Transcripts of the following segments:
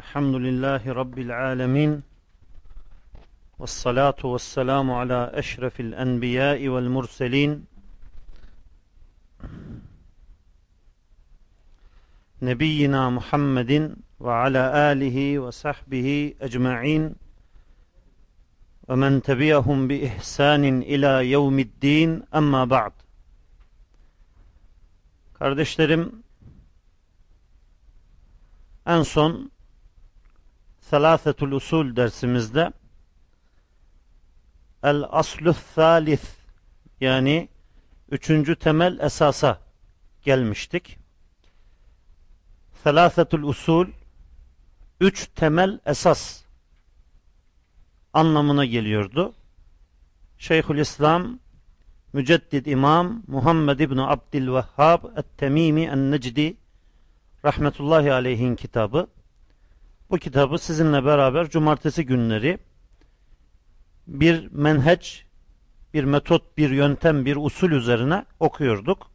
الحمد لله رب العالمين والصلاة والسلام على أشرف الأنبياء والمرسلين. نبينا محمد وعلى آله وصحبه أجمعين. ومن تبعهم بإحسان إلى يوم الدين أما بعد. Kardeşlerim en son Selâfetul Usul dersimizde El Asluh Thalith yani üçüncü temel esasa gelmiştik. Selâfetul Usul üç temel esas anlamına geliyordu. Şeyhülislam Müceddid İmam Muhammed İbni Abdülvehhab Et-Temimi En-Necdi rahmetullahi aleyhin kitabı. Bu kitabı sizinle beraber cumartesi günleri bir menheç, bir metot, bir yöntem, bir usul üzerine okuyorduk.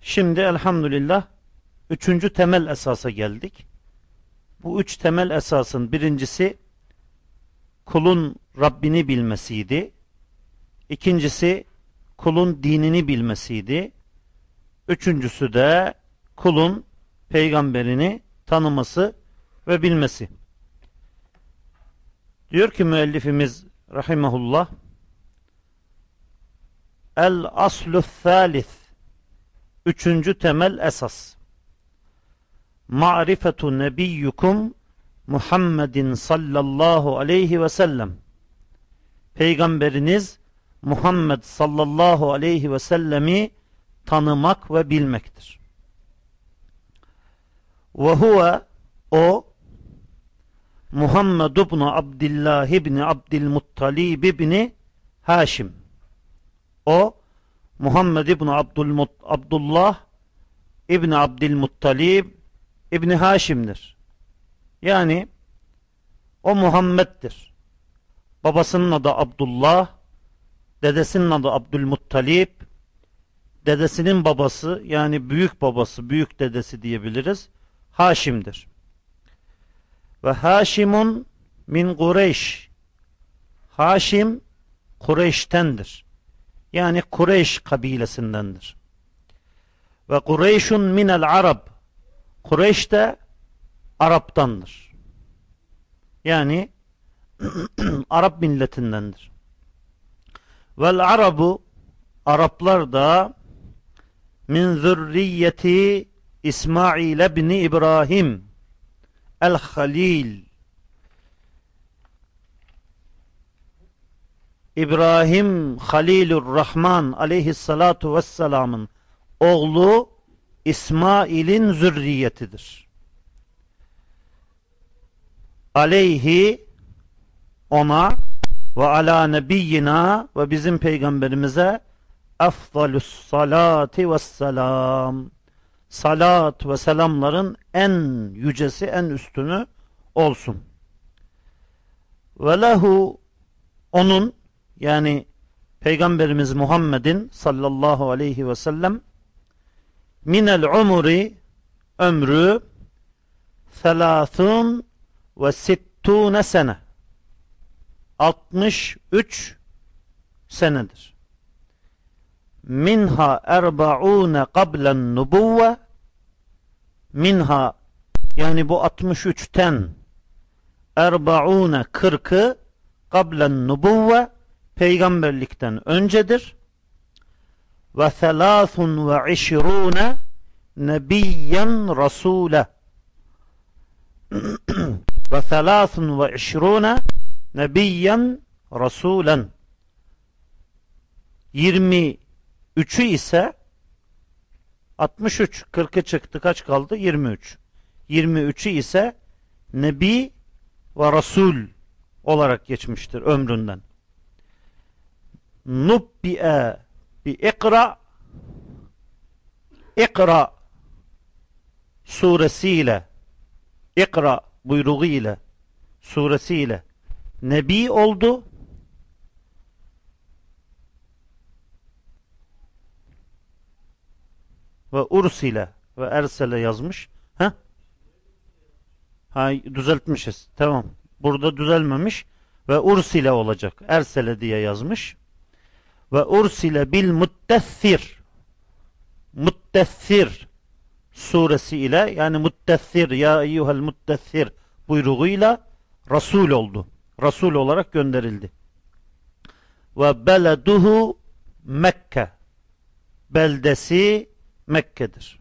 Şimdi elhamdülillah üçüncü temel esasa geldik. Bu üç temel esasın birincisi kulun Rabbini bilmesiydi. İkincisi kulun dinini bilmesiydi. Üçüncüsü de kulun peygamberini tanıması ve bilmesi. Diyor ki müellifimiz rahimahullah El aslu thalith Üçüncü temel esas Ma'rifetu nebiyyukum Muhammedin sallallahu aleyhi ve sellem Peygamberiniz Muhammed sallallahu aleyhi ve sellemi tanımak ve bilmektir. Ve huve o Muhammed ibn Abdullah ibn Abdülmuttalib ibn Haşim. O Muhammed ibn Abdülmut Abdullah ibn Abdülmuttalib ibn Haşim'dir. Yani o Muhammed'dir. Babasının adı Abdullah, dedesinin adı Abdülmuttalib, dedesinin babası yani büyük babası, büyük dedesi diyebiliriz. Haşim'dir. Ve Haşimun min Kureyş. Haşim Kureyş'tendir. Yani Kureyş kabilesindendir. Ve Kureyşun minel Arab. Kureyş de Arap'tandır. Yani Arap milletindendir. Vel Arabu Araplar da min zürriyeti İsmail ibn İbrahim el-Halil İbrahim Halilur Rahman aleyhissalatu vesselamın oğlu İsmail'in zürriyetidir. Aleyhi ona ve ala nebiyyina ve bizim peygamberimize afdalus salati ve selam salat ve selamların en yücesi en üstünü olsun. Ve lehu onun yani Peygamberimiz Muhammed'in sallallahu aleyhi ve sellem minel umuri ömrü selâthun ve sittûne sene 63 senedir minha erba'une qablen nubuvve minha yani bu 63'ten erba'une 40'ı qablen nubuvve peygamberlikten öncedir. Ve selâthun ve rasûle. Ve selâthun ve işrûne nebiyyen rasûlen. 20 3'ü ise 63. 40'ı çıktı. Kaç kaldı? 23. 23'ü ise Nebi ve Resul olarak geçmiştir ömründen. Nubbi'e bi ikra ikra suresiyle ikra buyruğu ile suresiyle Nebi oldu ve ursile ve ersele yazmış. Heh, Ha düzeltmişiz. Tamam. Burada düzelmemiş ve ursile olacak. Ersele diye yazmış. Ve ursile bil muttessir. Muttessir suresi ile yani muttessir ya eyyuhel muttessir buyruğuyla Resul oldu. Resul olarak gönderildi. Ve beleduhu Mekke. Beldesi Mekke'dir.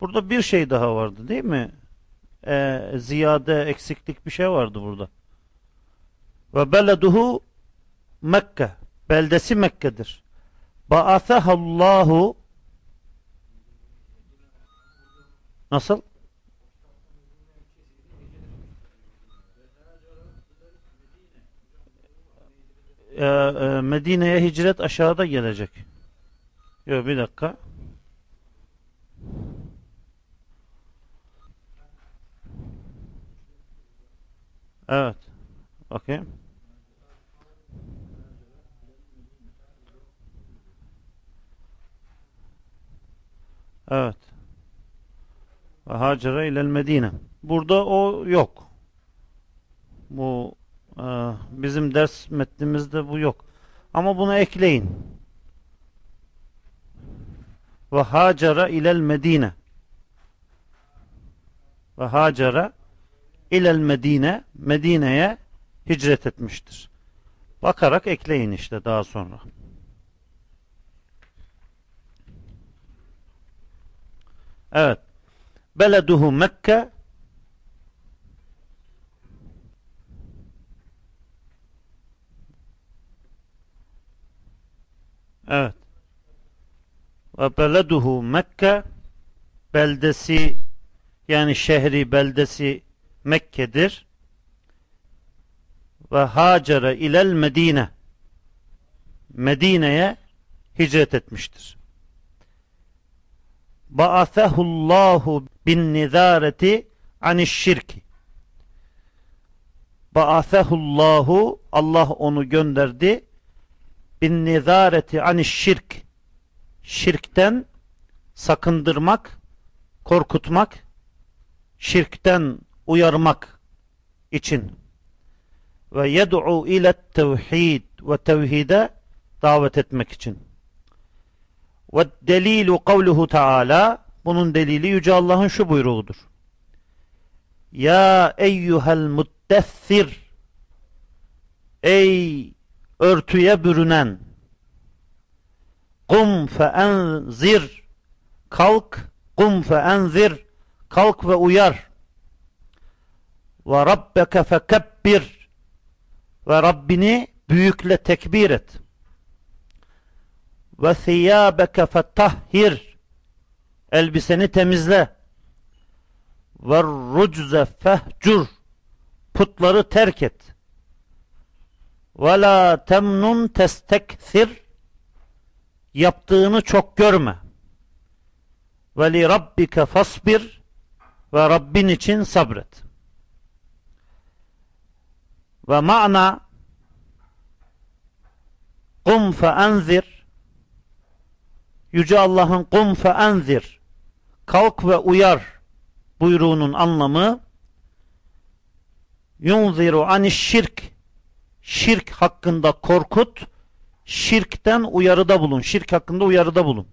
Burada bir şey daha vardı değil mi? Ee, ziyade eksiklik bir şey vardı burada. Ve beleduhu Mekke. Beldesi Mekke'dir. Ba'athahallahu Nasıl? Medine'ye hicret aşağıda gelecek. Yok bir dakika. Evet. Bakayım. Evet. Ve hacere ilel Medine. Burada o yok. Bu e, bizim ders metnimizde bu yok. Ama bunu ekleyin. Ve hacere ilel Medine. Ve hacere ilel Medine. Medine'ye hicret etmiştir. Bakarak ekleyin işte daha sonra. Evet. Beleduhu Mekke Evet. Ve beleduhu Mekke beldesi yani şehri beldesi Mekke'dir. Ve hacere ilel Medine Medine'ye hicret etmiştir. Ba'athehullahu bin nizareti aniş şirki. Ba'athehullahu Allah onu gönderdi bin nizareti aniş şirk. Şirkten sakındırmak, korkutmak, şirkten uyarmak için ve yed'u ile tevhid ve tevhide davet etmek için. Ve delilu kavluhu Teala bunun delili Yüce Allah'ın şu buyruğudur. Ya eyyuhel muddessir Ey örtüye bürünen. Kum fe enzir Kalk Kum fe enzir Kalk ve uyar. Ve rabbeke fekebbir. Ve Rabbini büyükle tekbir et. Ve thiyâbeke fetahhir. Elbiseni temizle. Ve rucze fehcur. Putları terk et ve la temnun testekthir yaptığını çok görme. ve li rabbike fasbir ve Rabbin için sabret. Ve ma'na kum fe enzir Yüce Allah'ın kum fe enzir kalk ve uyar buyruğunun anlamı yunziru aniş şirk şirk hakkında korkut şirkten uyarıda bulun. Şirk hakkında uyarıda bulun.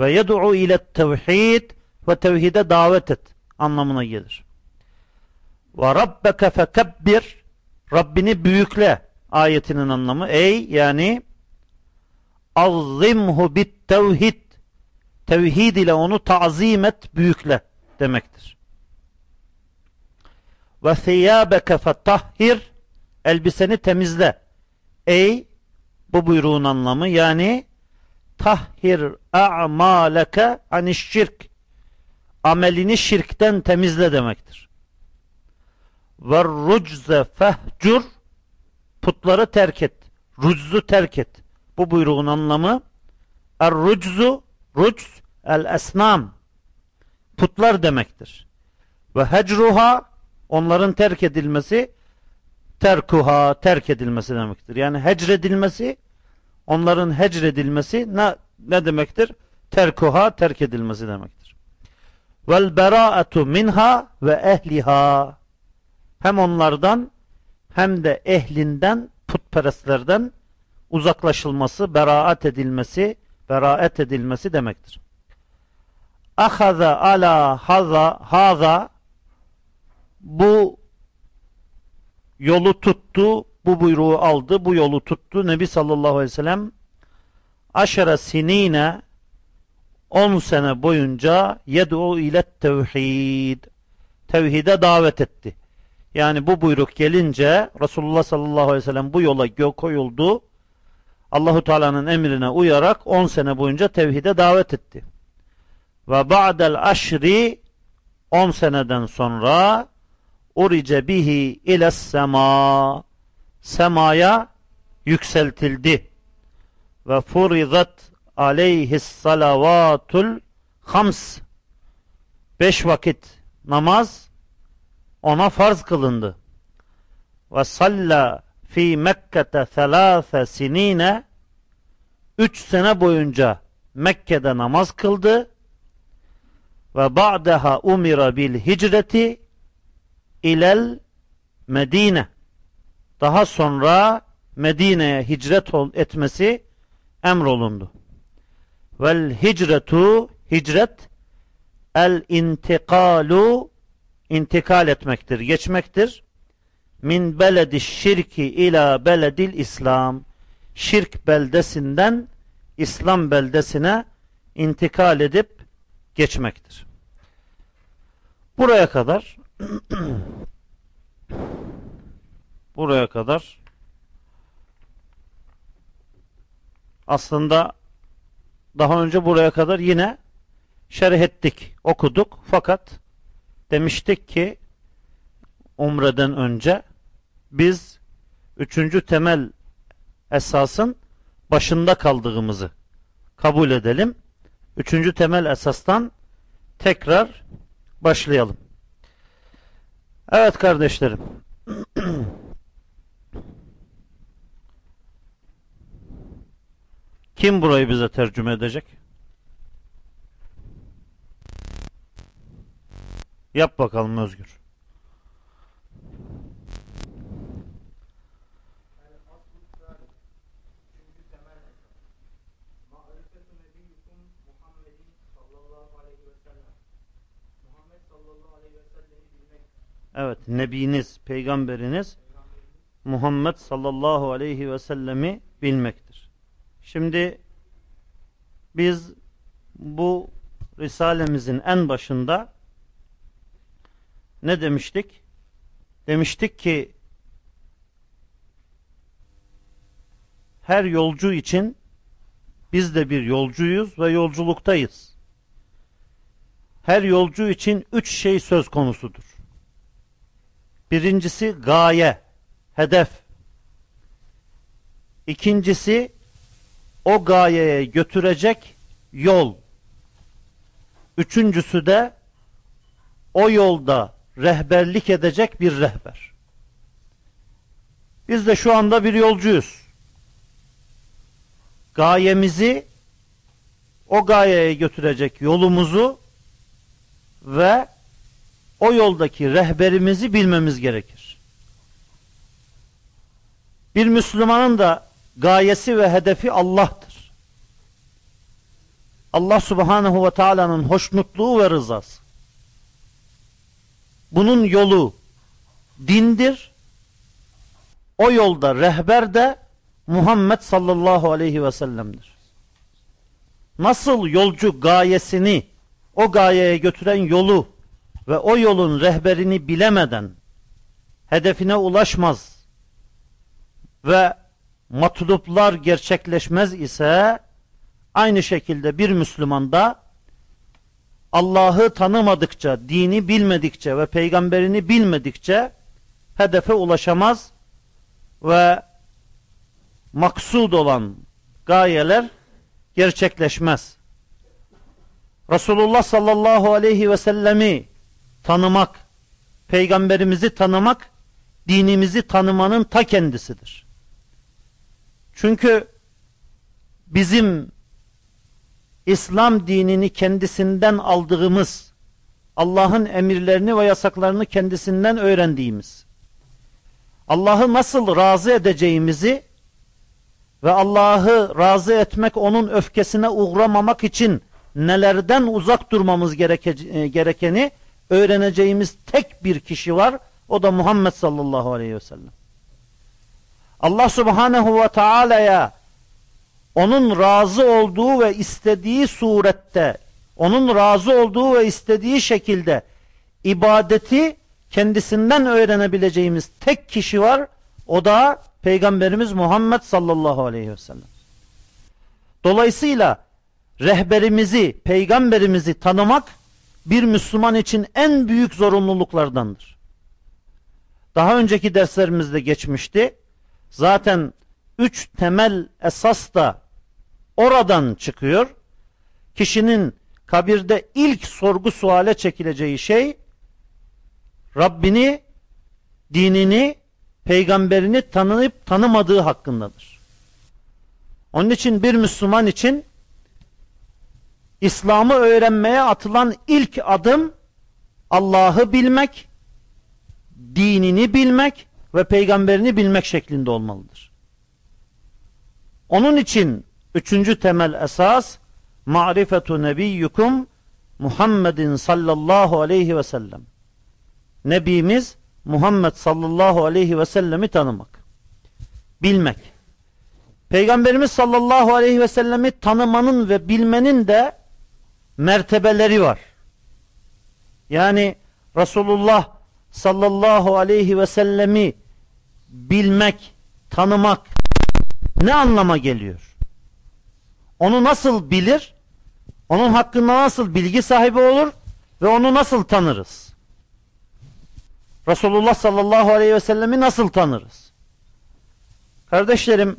Ve yed'u ile tevhid ve tevhide davet et anlamına gelir. Ve rabbeke fekebbir Rabbini büyükle ayetinin anlamı. Ey yani azzimhu bit tevhid tevhid ile onu tazim et büyükle demektir. Ve thiyâbeke fetahhir elbiseni temizle. Ey bu buyruğun anlamı yani tahhir a'maleke aniş şirk amelini şirkten temizle demektir. Ve rucze fehcur putları terk et. Ruczu terk et. Bu buyruğun anlamı Er-ruczu rucz el-esnam putlar demektir. Ve hecruha onların terk edilmesi terkuha terk edilmesi demektir. Yani hecredilmesi onların hecredilmesi ne, ne demektir? Terkuha terk edilmesi demektir. vel bera'atu minha ve ehliha hem onlardan hem de ehlinden putperestlerden uzaklaşılması, beraat edilmesi, beraat edilmesi demektir. Ahaza ala haza haza bu yolu tuttu, bu buyruğu aldı, bu yolu tuttu. Nebi sallallahu aleyhi ve sellem aşara sinine 10 sene boyunca yed'u ile tevhid tevhide davet etti. Yani bu buyruk gelince Resulullah sallallahu aleyhi ve sellem bu yola koyuldu. Allahu Teala'nın emrine uyarak 10 sene boyunca tevhide davet etti. Ve ba'del aşri 10 seneden sonra urice bihi ile sema. Semaya yükseltildi. Ve furidat aleyhis salavatul hams. Beş vakit namaz ona farz kılındı. Ve salla fi Mekke'te thelâfe sinine. Üç sene boyunca Mekke'de namaz kıldı. Ve ba'daha umira bil hicreti ilel Medine daha sonra Medine'ye hicret etmesi emrolundu. Vel hicretu hicret el intikalu intikal etmektir, geçmektir. Min beledi şirki ila beledil İslam. Şirk beldesinden İslam beldesine intikal edip geçmektir. Buraya kadar buraya kadar aslında daha önce buraya kadar yine şerh ettik, okuduk. Fakat demiştik ki umreden önce biz üçüncü temel esasın başında kaldığımızı kabul edelim. Üçüncü temel esastan tekrar başlayalım. Evet kardeşlerim. Kim burayı bize tercüme edecek? Yap bakalım Özgür. Evet, Nebiniz, Peygamberiniz Muhammed sallallahu aleyhi ve sellemi bilmektir. Şimdi biz bu Risalemizin en başında ne demiştik? Demiştik ki her yolcu için biz de bir yolcuyuz ve yolculuktayız. Her yolcu için üç şey söz konusudur. Birincisi gaye, hedef. İkincisi o gayeye götürecek yol. Üçüncüsü de o yolda rehberlik edecek bir rehber. Biz de şu anda bir yolcuyuz. Gayemizi o gayeye götürecek yolumuzu ve o yoldaki rehberimizi bilmemiz gerekir. Bir Müslümanın da gayesi ve hedefi Allah'tır. Allah subhanehu ve teala'nın hoşnutluğu ve rızası. Bunun yolu dindir. O yolda rehber de Muhammed sallallahu aleyhi ve sellem'dir. Nasıl yolcu gayesini o gayeye götüren yolu ve o yolun rehberini bilemeden hedefine ulaşmaz ve matluplar gerçekleşmez ise aynı şekilde bir Müslüman da Allah'ı tanımadıkça, dini bilmedikçe ve peygamberini bilmedikçe hedefe ulaşamaz ve maksud olan gayeler gerçekleşmez. Resulullah sallallahu aleyhi ve sellemi tanımak, peygamberimizi tanımak, dinimizi tanımanın ta kendisidir. Çünkü bizim İslam dinini kendisinden aldığımız Allah'ın emirlerini ve yasaklarını kendisinden öğrendiğimiz, Allah'ı nasıl razı edeceğimizi ve Allah'ı razı etmek, onun öfkesine uğramamak için nelerden uzak durmamız e, gerekeni öğreneceğimiz tek bir kişi var. O da Muhammed sallallahu aleyhi ve sellem. Allah subhanehu ve teala'ya onun razı olduğu ve istediği surette, onun razı olduğu ve istediği şekilde ibadeti kendisinden öğrenebileceğimiz tek kişi var. O da Peygamberimiz Muhammed sallallahu aleyhi ve sellem. Dolayısıyla rehberimizi, peygamberimizi tanımak bir Müslüman için en büyük zorunluluklardandır. Daha önceki derslerimizde geçmişti. Zaten üç temel esas da oradan çıkıyor. Kişinin kabirde ilk sorgu suale çekileceği şey Rabbini, dinini, peygamberini tanıyıp tanımadığı hakkındadır. Onun için bir Müslüman için İslam'ı öğrenmeye atılan ilk adım Allah'ı bilmek, dinini bilmek ve peygamberini bilmek şeklinde olmalıdır. Onun için üçüncü temel esas marifetu nebiyyukum Muhammedin sallallahu aleyhi ve sellem. Nebimiz Muhammed sallallahu aleyhi ve sellemi tanımak. Bilmek. Peygamberimiz sallallahu aleyhi ve sellemi tanımanın ve bilmenin de mertebeleri var. Yani Resulullah sallallahu aleyhi ve sellemi bilmek, tanımak ne anlama geliyor? Onu nasıl bilir? Onun hakkında nasıl bilgi sahibi olur? Ve onu nasıl tanırız? Resulullah sallallahu aleyhi ve sellemi nasıl tanırız? Kardeşlerim,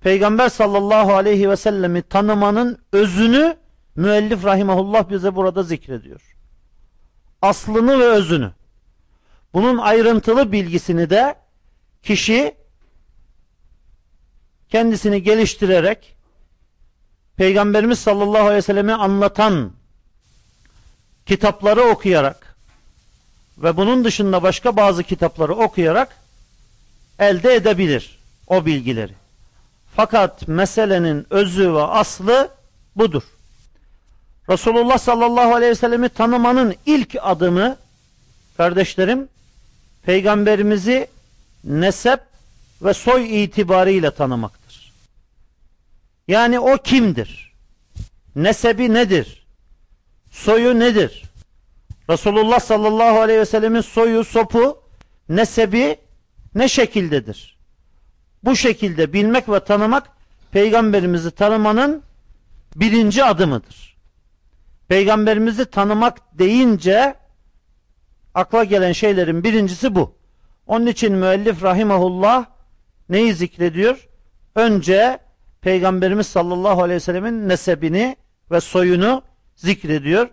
Peygamber sallallahu aleyhi ve sellemi tanımanın özünü müellif rahimahullah bize burada zikrediyor. Aslını ve özünü. Bunun ayrıntılı bilgisini de kişi kendisini geliştirerek Peygamberimiz sallallahu aleyhi ve sellemi anlatan kitapları okuyarak ve bunun dışında başka bazı kitapları okuyarak elde edebilir o bilgileri. Fakat meselenin özü ve aslı budur. Resulullah sallallahu aleyhi ve sellemi tanımanın ilk adımı kardeşlerim peygamberimizi nesep ve soy itibarıyla tanımaktır. Yani o kimdir? Nesebi nedir? Soyu nedir? Resulullah sallallahu aleyhi ve sellemin soyu, sopu, nesebi ne şekildedir? Bu şekilde bilmek ve tanımak peygamberimizi tanımanın birinci adımıdır. Peygamberimizi tanımak deyince akla gelen şeylerin birincisi bu. Onun için müellif rahimahullah neyi zikrediyor? Önce Peygamberimiz sallallahu aleyhi ve sellemin nesebini ve soyunu zikrediyor.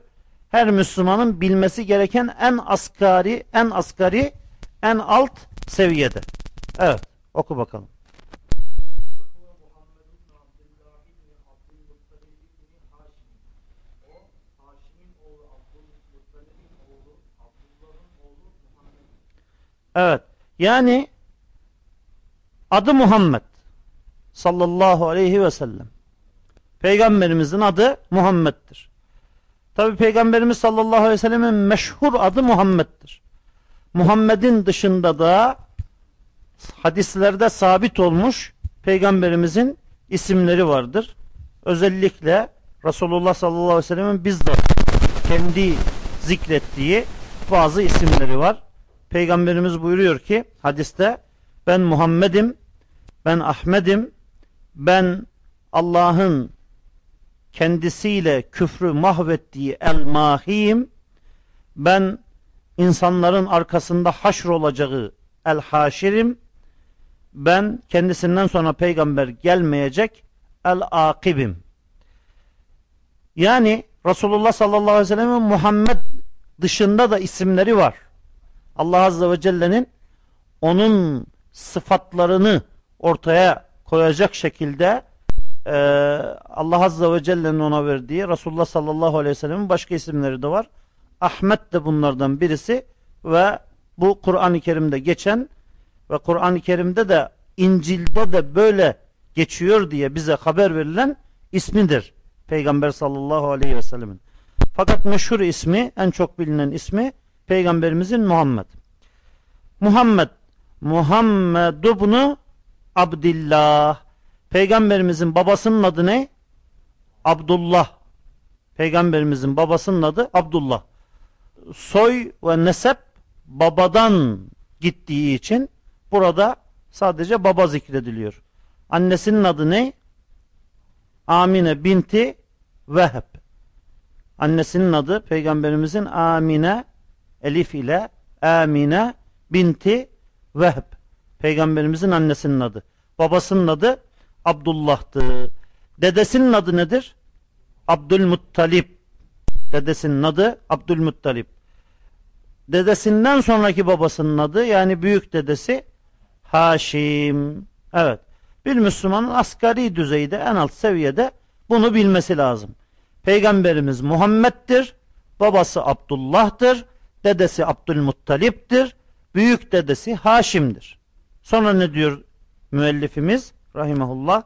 Her Müslümanın bilmesi gereken en asgari, en asgari, en alt seviyede. Evet, oku bakalım. Evet. Yani adı Muhammed sallallahu aleyhi ve sellem. Peygamberimizin adı Muhammed'dir. Tabi Peygamberimiz sallallahu aleyhi ve sellemin meşhur adı Muhammed'dir. Muhammed'in dışında da hadislerde sabit olmuş Peygamberimizin isimleri vardır. Özellikle Resulullah sallallahu aleyhi ve sellemin bizzat kendi zikrettiği bazı isimleri var. Peygamberimiz buyuruyor ki hadiste ben Muhammed'im, ben Ahmet'im, ben Allah'ın kendisiyle küfrü mahvettiği el-mahiyim, ben insanların arkasında haşr olacağı el-haşirim, ben kendisinden sonra peygamber gelmeyecek el-akibim. Yani Resulullah sallallahu aleyhi ve sellem'in Muhammed dışında da isimleri var. Allah Azze ve Celle'nin onun sıfatlarını ortaya koyacak şekilde e, Allah Azze ve Celle'nin ona verdiği Resulullah sallallahu aleyhi ve sellem'in başka isimleri de var. Ahmet de bunlardan birisi ve bu Kur'an-ı Kerim'de geçen ve Kur'an-ı Kerim'de de İncil'de de böyle geçiyor diye bize haber verilen ismidir. Peygamber sallallahu aleyhi ve sellemin. Fakat meşhur ismi, en çok bilinen ismi Peygamberimizin Muhammed. Muhammed, Muhammed ibn Abdillah. Peygamberimizin babasının adı ne? Abdullah. Peygamberimizin babasının adı Abdullah. Soy ve nesep babadan gittiği için burada sadece baba zikrediliyor. Annesinin adı ne? Amine binti Vehb. Annesinin adı peygamberimizin Amine elif ile Amine binti Vehb. Peygamberimizin annesinin adı. Babasının adı Abdullah'tı. Dedesinin adı nedir? Abdülmuttalip. Dedesinin adı Abdülmuttalip. Dedesinden sonraki babasının adı yani büyük dedesi Haşim. Evet. Bir Müslümanın asgari düzeyde en alt seviyede bunu bilmesi lazım. Peygamberimiz Muhammed'dir. Babası Abdullah'tır. Dedesi Abdülmuttalip'tir. Büyük dedesi Haşim'dir. Sonra ne diyor müellifimiz rahimahullah?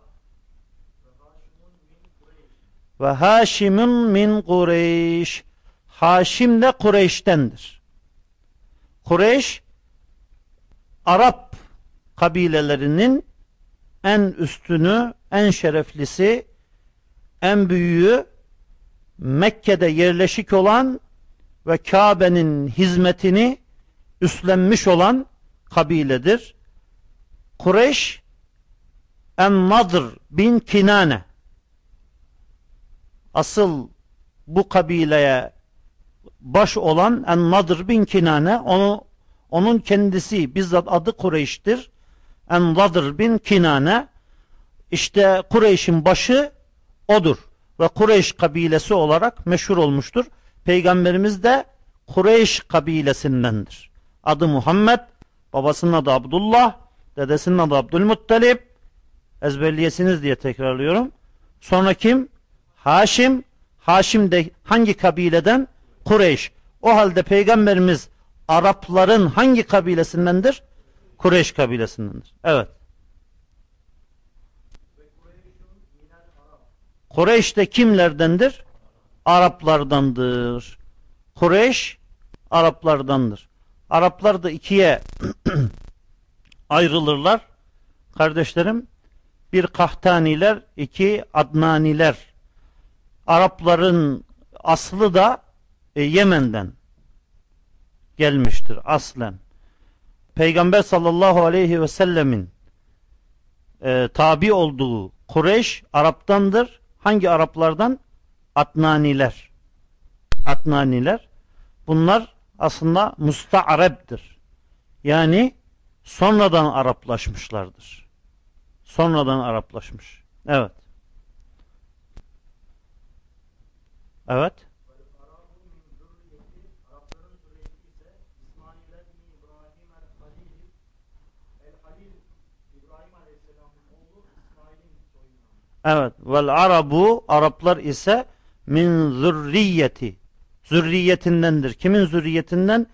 Ve Haşimun min Kureyş. Haşim de Kureyş'tendir. Kureyş Arap kabilelerinin en üstünü, en şereflisi, en büyüğü Mekke'de yerleşik olan ve Kabe'nin hizmetini üstlenmiş olan kabiledir. Kureyş En-Nadr bin Kinane asıl bu kabileye baş olan En-Nadr bin Kinane onu onun kendisi bizzat adı Kureyş'tir. En-Nadr bin Kinane işte Kureyş'in başı odur ve Kureyş kabilesi olarak meşhur olmuştur. Peygamberimiz de Kureyş kabilesindendir. Adı Muhammed, babasının adı Abdullah, dedesinin adı Abdülmuttalip. Ezberleyesiniz diye tekrarlıyorum. Sonra kim? Haşim. Haşim de hangi kabileden? Kureyş. O halde peygamberimiz Arapların hangi kabilesindendir? Kureyş kabilesindendir. Evet. Kureyş de kimlerdendir? Araplardandır. Kureyş Araplardandır. Araplar da ikiye ayrılırlar. Kardeşlerim bir Kahtaniler, iki Adnaniler. Arapların aslı da e, Yemen'den gelmiştir aslen. Peygamber sallallahu aleyhi ve sellemin e, tabi olduğu Kureyş Araptandır. Hangi Araplardan? Adnaniler. Adnaniler. Bunlar aslında musta'rebdir. Yani sonradan Araplaşmışlardır. Sonradan Araplaşmış. Evet. Evet. Evet. Vel arabu Araplar ise min zürriyeti zürriyetindendir. Kimin zürriyetinden?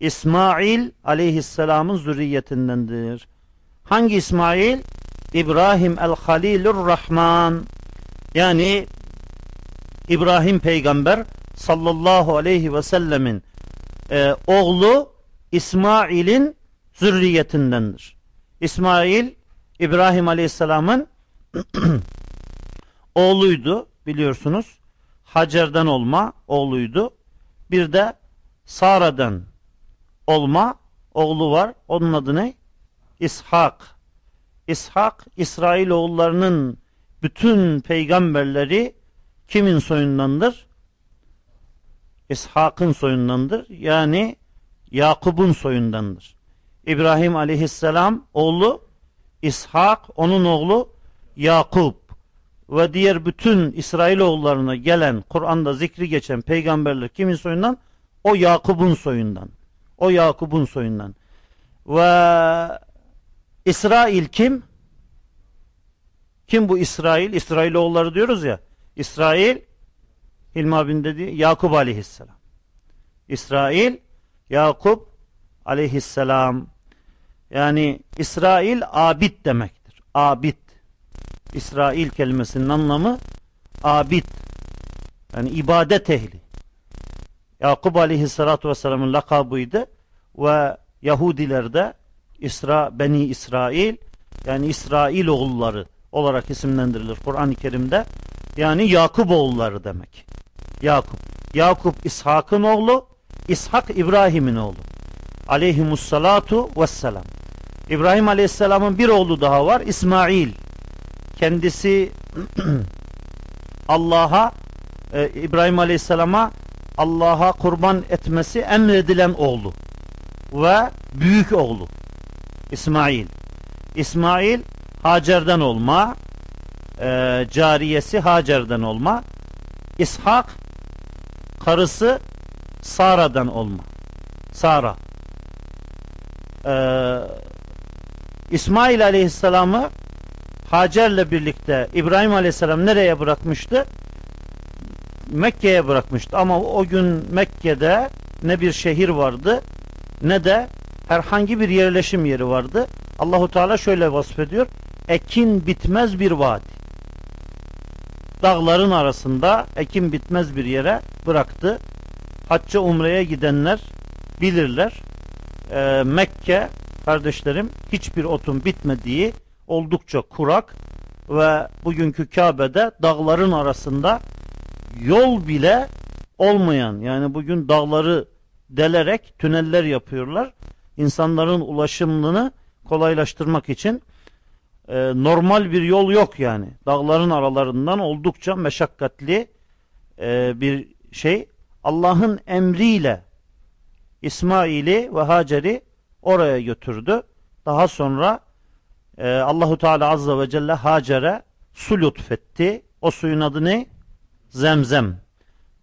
İsmail aleyhisselamın zürriyetindendir. Hangi İsmail? İbrahim el-Halilur Rahman. Yani İbrahim peygamber sallallahu aleyhi ve sellemin e, oğlu İsmail'in zürriyetindendir. İsmail İbrahim aleyhisselamın oğluydu biliyorsunuz. Hacer'den olma oğluydu. Bir de Sara'dan olma oğlu var. Onun adı ne? İshak. İshak, İsrail oğullarının bütün peygamberleri kimin soyundandır? İshak'ın soyundandır. Yani Yakub'un soyundandır. İbrahim aleyhisselam oğlu İshak, onun oğlu Yakup ve diğer bütün İsrail oğullarına gelen Kur'an'da zikri geçen peygamberler kimin soyundan? O Yakub'un soyundan. O Yakub'un soyundan. Ve İsrail kim? Kim bu İsrail? İsrail oğulları diyoruz ya. İsrail Hilmi abin dediği Yakup aleyhisselam. İsrail, Yakup aleyhisselam. Yani İsrail abid demektir. Abid. İsrail kelimesinin anlamı abid. Yani ibadet ehli. Yakup aleyhissalatu vesselamın lakabıydı ve Yahudilerde İsra, Beni İsrail yani İsrail oğulları olarak isimlendirilir Kur'an-ı Kerim'de. Yani Yakup oğulları demek. Yakup. Yakup İshak'ın oğlu, İshak İbrahim'in oğlu. Aleyhimussalatu vesselam. İbrahim Aleyhisselam'ın bir oğlu daha var. İsmail. Kendisi Allah'a e, İbrahim Aleyhisselam'a Allah'a kurban etmesi emredilen oğlu ve büyük oğlu İsmail. İsmail Hacer'den olma, e, cariyesi Hacer'den olma, İshak karısı Sara'dan olma. Sara. Ee, İsmail Aleyhisselam'ı Hacer'le birlikte İbrahim Aleyhisselam nereye bırakmıştı? Mekke'ye bırakmıştı. Ama o gün Mekke'de ne bir şehir vardı ne de herhangi bir yerleşim yeri vardı. Allahu Teala şöyle vasfediyor. Ekin bitmez bir vadi. Dağların arasında ekin bitmez bir yere bıraktı. Hacca umreye gidenler bilirler. Ee, Mekke kardeşlerim hiçbir otun bitmediği oldukça kurak ve bugünkü Kabe'de dağların arasında yol bile olmayan yani bugün dağları delerek tüneller yapıyorlar. İnsanların ulaşımını kolaylaştırmak için e, normal bir yol yok yani. Dağların aralarından oldukça meşakkatli e, bir şey. Allah'ın emriyle İsmail'i ve Hacer'i oraya götürdü. Daha sonra e, Allahu Teala Azze ve Celle Hacer'e su lütfetti. O suyun adı ne? Zemzem.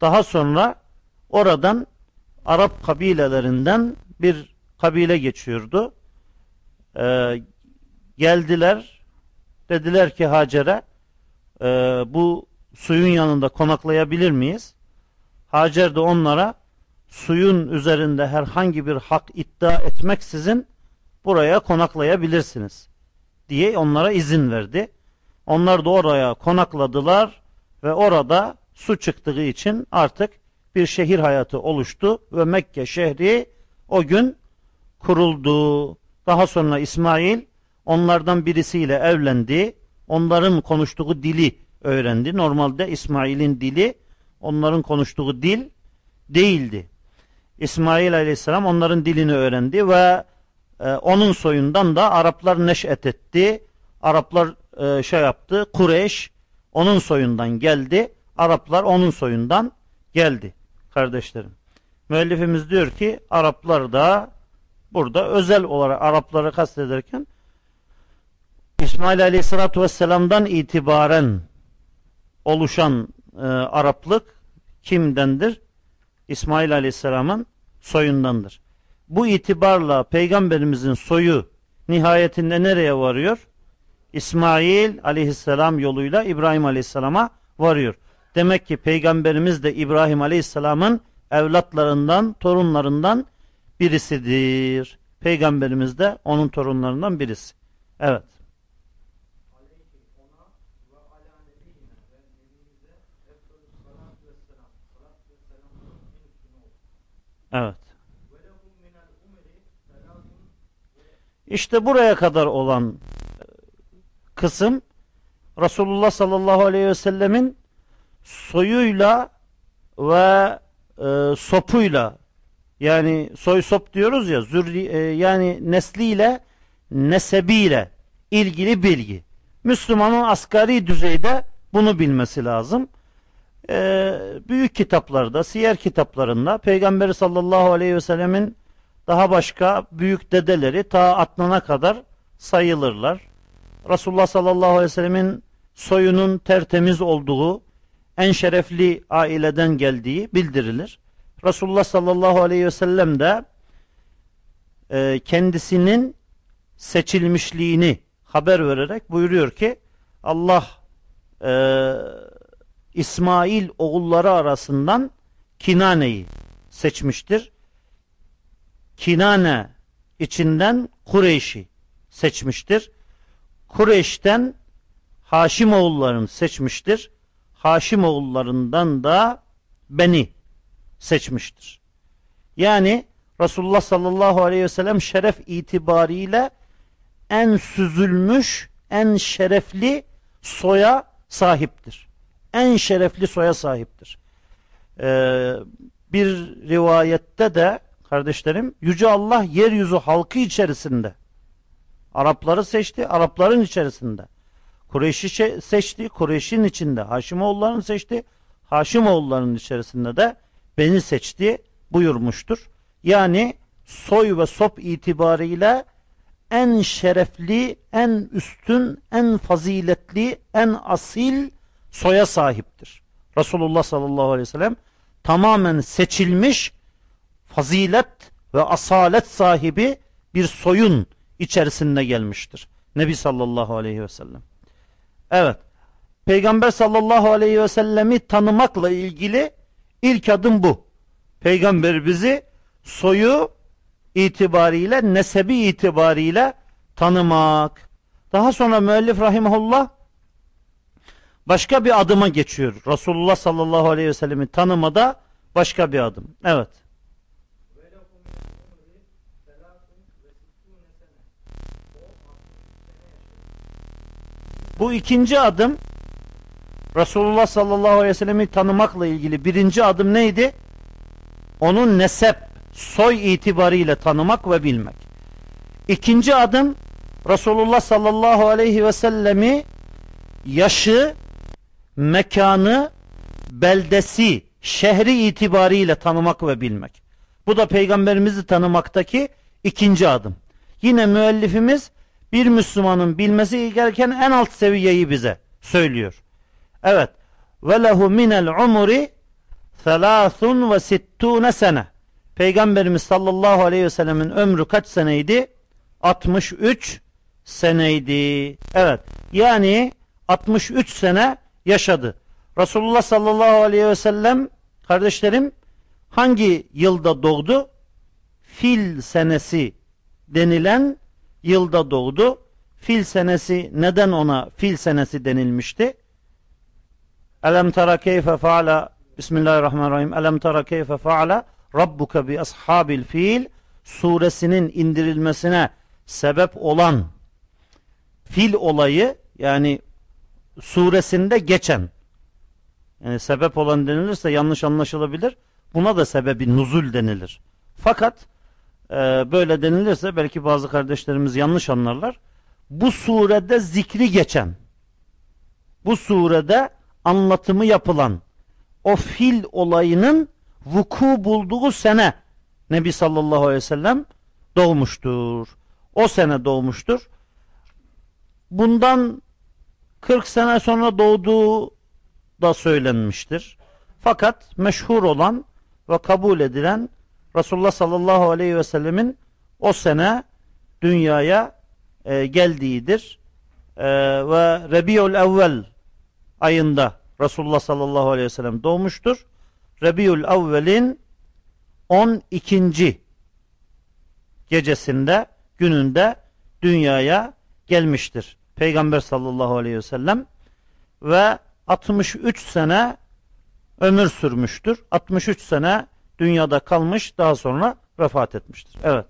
Daha sonra oradan Arap kabilelerinden bir kabile geçiyordu. Ee, geldiler, dediler ki Hacer'e e, bu suyun yanında konaklayabilir miyiz? Hacer de onlara suyun üzerinde herhangi bir hak iddia etmeksizin buraya konaklayabilirsiniz diye onlara izin verdi. Onlar da oraya konakladılar ve orada su çıktığı için artık bir şehir hayatı oluştu ve Mekke şehri o gün kuruldu. Daha sonra İsmail onlardan birisiyle evlendi. Onların konuştuğu dili öğrendi. Normalde İsmail'in dili onların konuştuğu dil değildi. İsmail aleyhisselam onların dilini öğrendi ve e, onun soyundan da Araplar neşet etti. Araplar e, şey yaptı. Kureyş onun soyundan geldi. Araplar onun soyundan geldi kardeşlerim. Müellifimiz diyor ki Araplar da burada özel olarak Arapları kastederken İsmail Aleyhisselatü Vesselam'dan itibaren oluşan e, Araplık kimdendir? İsmail Aleyhisselam'ın soyundandır. Bu itibarla peygamberimizin soyu nihayetinde nereye varıyor? İsmail Aleyhisselam yoluyla İbrahim Aleyhisselam'a varıyor. Demek ki peygamberimiz de İbrahim Aleyhisselam'ın evlatlarından, torunlarından birisidir. Peygamberimiz de onun torunlarından birisi. Evet. Evet. İşte buraya kadar olan e, kısım Resulullah sallallahu aleyhi ve sellemin soyuyla ve e, sopuyla yani soy sop diyoruz ya zürri, e, yani nesliyle nesebiyle ilgili bilgi. Müslümanın asgari düzeyde bunu bilmesi lazım. Ee, büyük kitaplarda, siyer kitaplarında Peygamberi sallallahu aleyhi ve sellemin daha başka büyük dedeleri ta Adnan'a kadar sayılırlar. Resulullah sallallahu aleyhi ve sellemin soyunun tertemiz olduğu, en şerefli aileden geldiği bildirilir. Resulullah sallallahu aleyhi ve sellem de e, kendisinin seçilmişliğini haber vererek buyuruyor ki Allah e, İsmail oğulları arasından Kinane'yi seçmiştir. Kinane içinden Kureyş'i seçmiştir. Kureyş'ten Haşim oğullarını seçmiştir. Haşim oğullarından da beni seçmiştir. Yani Resulullah sallallahu aleyhi ve sellem şeref itibariyle en süzülmüş, en şerefli soya sahiptir. En şerefli soya sahiptir. Ee, bir rivayette de kardeşlerim Yüce Allah yeryüzü halkı içerisinde Arapları seçti, Arapların içerisinde. Kureyş'i seçti, Kureyş'in içinde. Haşimoğullarını seçti, Haşimoğullarının içerisinde de beni seçti buyurmuştur. Yani soy ve sop itibariyle en şerefli, en üstün, en faziletli, en asil soya sahiptir. Resulullah sallallahu aleyhi ve sellem tamamen seçilmiş fazilet ve asalet sahibi bir soyun içerisinde gelmiştir. Nebi sallallahu aleyhi ve sellem. Evet. Peygamber sallallahu aleyhi ve sellemi tanımakla ilgili ilk adım bu. Peygamber bizi soyu itibariyle, nesebi itibariyle tanımak. Daha sonra müellif rahimahullah başka bir adıma geçiyor. Resulullah sallallahu aleyhi ve sellemi tanımada başka bir adım. Evet. Bu ikinci adım Resulullah sallallahu aleyhi ve sellemi tanımakla ilgili birinci adım neydi? Onun nesep, soy itibariyle tanımak ve bilmek. İkinci adım Resulullah sallallahu aleyhi ve sellemi yaşı, mekanı, beldesi, şehri itibariyle tanımak ve bilmek. Bu da peygamberimizi tanımaktaki ikinci adım. Yine müellifimiz bir Müslümanın bilmesi gereken en alt seviyeyi bize söylüyor. Evet. Ve lehu minel umuri thalâthun ve sittûne sene. Peygamberimiz sallallahu aleyhi ve sellemin ömrü kaç seneydi? 63 seneydi. Evet. Yani 63 sene yaşadı. Resulullah sallallahu aleyhi ve sellem kardeşlerim hangi yılda doğdu? Fil senesi denilen yılda doğdu. Fil senesi neden ona fil senesi denilmişti? Elem tara keyfe faala Bismillahirrahmanirrahim. Elem tara keyfe faala Rabbuka bi ashabil fil suresinin indirilmesine sebep olan fil olayı yani suresinde geçen yani sebep olan denilirse yanlış anlaşılabilir. Buna da sebebi nuzul denilir. Fakat e, böyle denilirse belki bazı kardeşlerimiz yanlış anlarlar. Bu surede zikri geçen, bu surede anlatımı yapılan o fil olayının vuku bulduğu sene Nebi sallallahu aleyhi ve sellem doğmuştur. O sene doğmuştur. Bundan 40 sene sonra doğduğu da söylenmiştir. Fakat meşhur olan ve kabul edilen Resulullah sallallahu aleyhi ve sellemin o sene dünyaya e, geldiğidir. E, ve Rebiul Evvel ayında Resulullah sallallahu aleyhi ve sellem doğmuştur. Rebiul Evvel'in 12. gecesinde gününde dünyaya gelmiştir. Peygamber sallallahu aleyhi ve sellem ve 63 sene ömür sürmüştür. 63 sene dünyada kalmış daha sonra vefat etmiştir. Evet.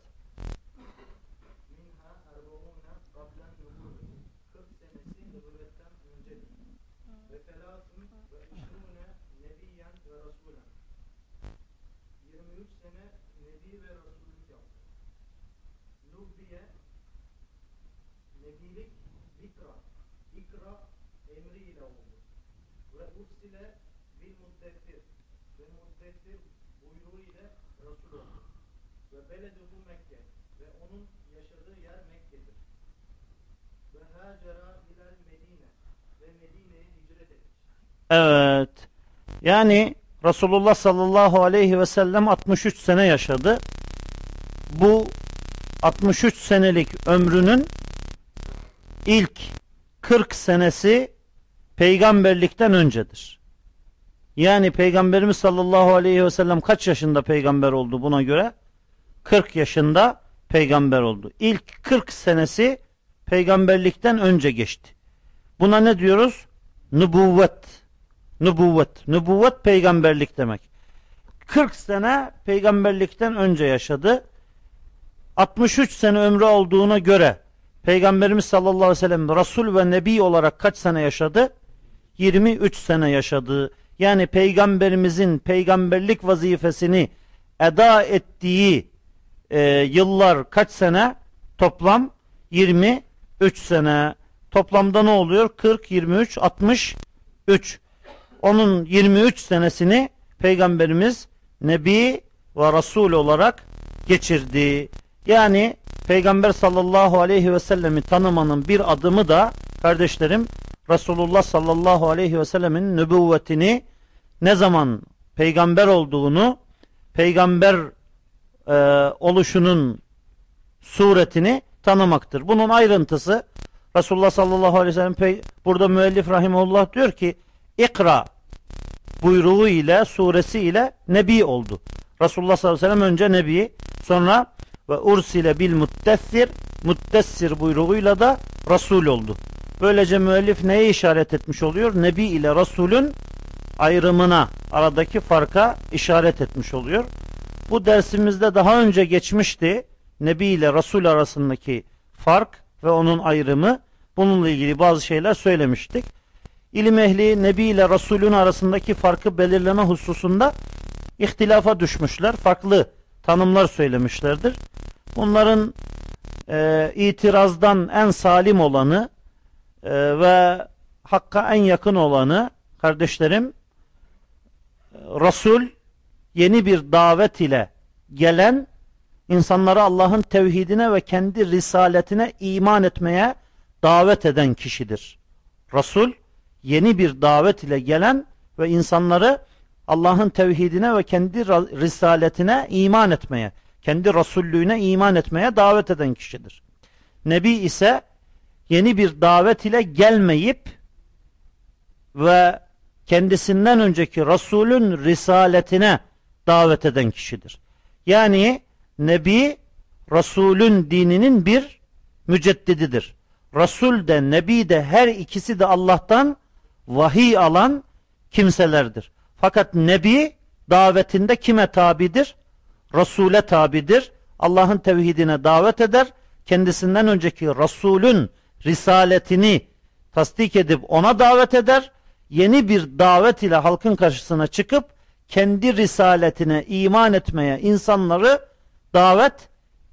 Evet. Yani Resulullah sallallahu aleyhi ve sellem 63 sene yaşadı. Bu 63 senelik ömrünün ilk 40 senesi peygamberlikten öncedir. Yani Peygamberimiz sallallahu aleyhi ve sellem kaç yaşında peygamber oldu buna göre? 40 yaşında peygamber oldu. İlk 40 senesi peygamberlikten önce geçti. Buna ne diyoruz? Nübüvvet. Nübüvvet. Nübüvvet peygamberlik demek. 40 sene peygamberlikten önce yaşadı. 63 sene ömrü olduğuna göre Peygamberimiz sallallahu aleyhi ve sellem Resul ve Nebi olarak kaç sene yaşadı? 23 sene yaşadı. Yani peygamberimizin peygamberlik vazifesini eda ettiği e, yıllar kaç sene? Toplam 23 sene. Toplamda ne oluyor? 40, 23, 63. Onun 23 senesini peygamberimiz Nebi ve Resul olarak geçirdi. Yani Peygamber sallallahu aleyhi ve sellemi tanımanın bir adımı da kardeşlerim Resulullah sallallahu aleyhi ve sellemin nübüvvetini ne zaman peygamber olduğunu peygamber e, oluşunun suretini tanımaktır. Bunun ayrıntısı Resulullah sallallahu aleyhi ve sellem burada müellif rahimullah diyor ki ikra buyruğu ile suresi ile nebi oldu. Resulullah sallallahu aleyhi ve sellem önce nebi sonra ve ursile bil muttessir muttessir buyruğuyla da Resul oldu. Böylece müellif neye işaret etmiş oluyor? Nebi ile Resulün ayrımına, aradaki farka işaret etmiş oluyor. Bu dersimizde daha önce geçmişti. Nebi ile Resul arasındaki fark ve onun ayrımı. Bununla ilgili bazı şeyler söylemiştik. İlim ehli Nebi ile Resulün arasındaki farkı belirleme hususunda ihtilafa düşmüşler. Farklı tanımlar söylemişlerdir. Bunların e, itirazdan en salim olanı e, ve hakka en yakın olanı kardeşlerim Resul yeni bir davet ile gelen insanları Allah'ın tevhidine ve kendi risaletine iman etmeye davet eden kişidir. Resul yeni bir davet ile gelen ve insanları Allah'ın tevhidine ve kendi risaletine iman etmeye, kendi rasullüğüne iman etmeye davet eden kişidir. Nebi ise yeni bir davet ile gelmeyip ve kendisinden önceki Resulün risaletine davet eden kişidir. Yani Nebi Resulün dininin bir müceddididir. Resul de Nebi de her ikisi de Allah'tan vahiy alan kimselerdir. Fakat Nebi davetinde kime tabidir? Resul'e tabidir. Allah'ın tevhidine davet eder. Kendisinden önceki Resul'ün risaletini tasdik edip ona davet eder. Yeni bir davet ile halkın karşısına çıkıp kendi risaletine iman etmeye insanları davet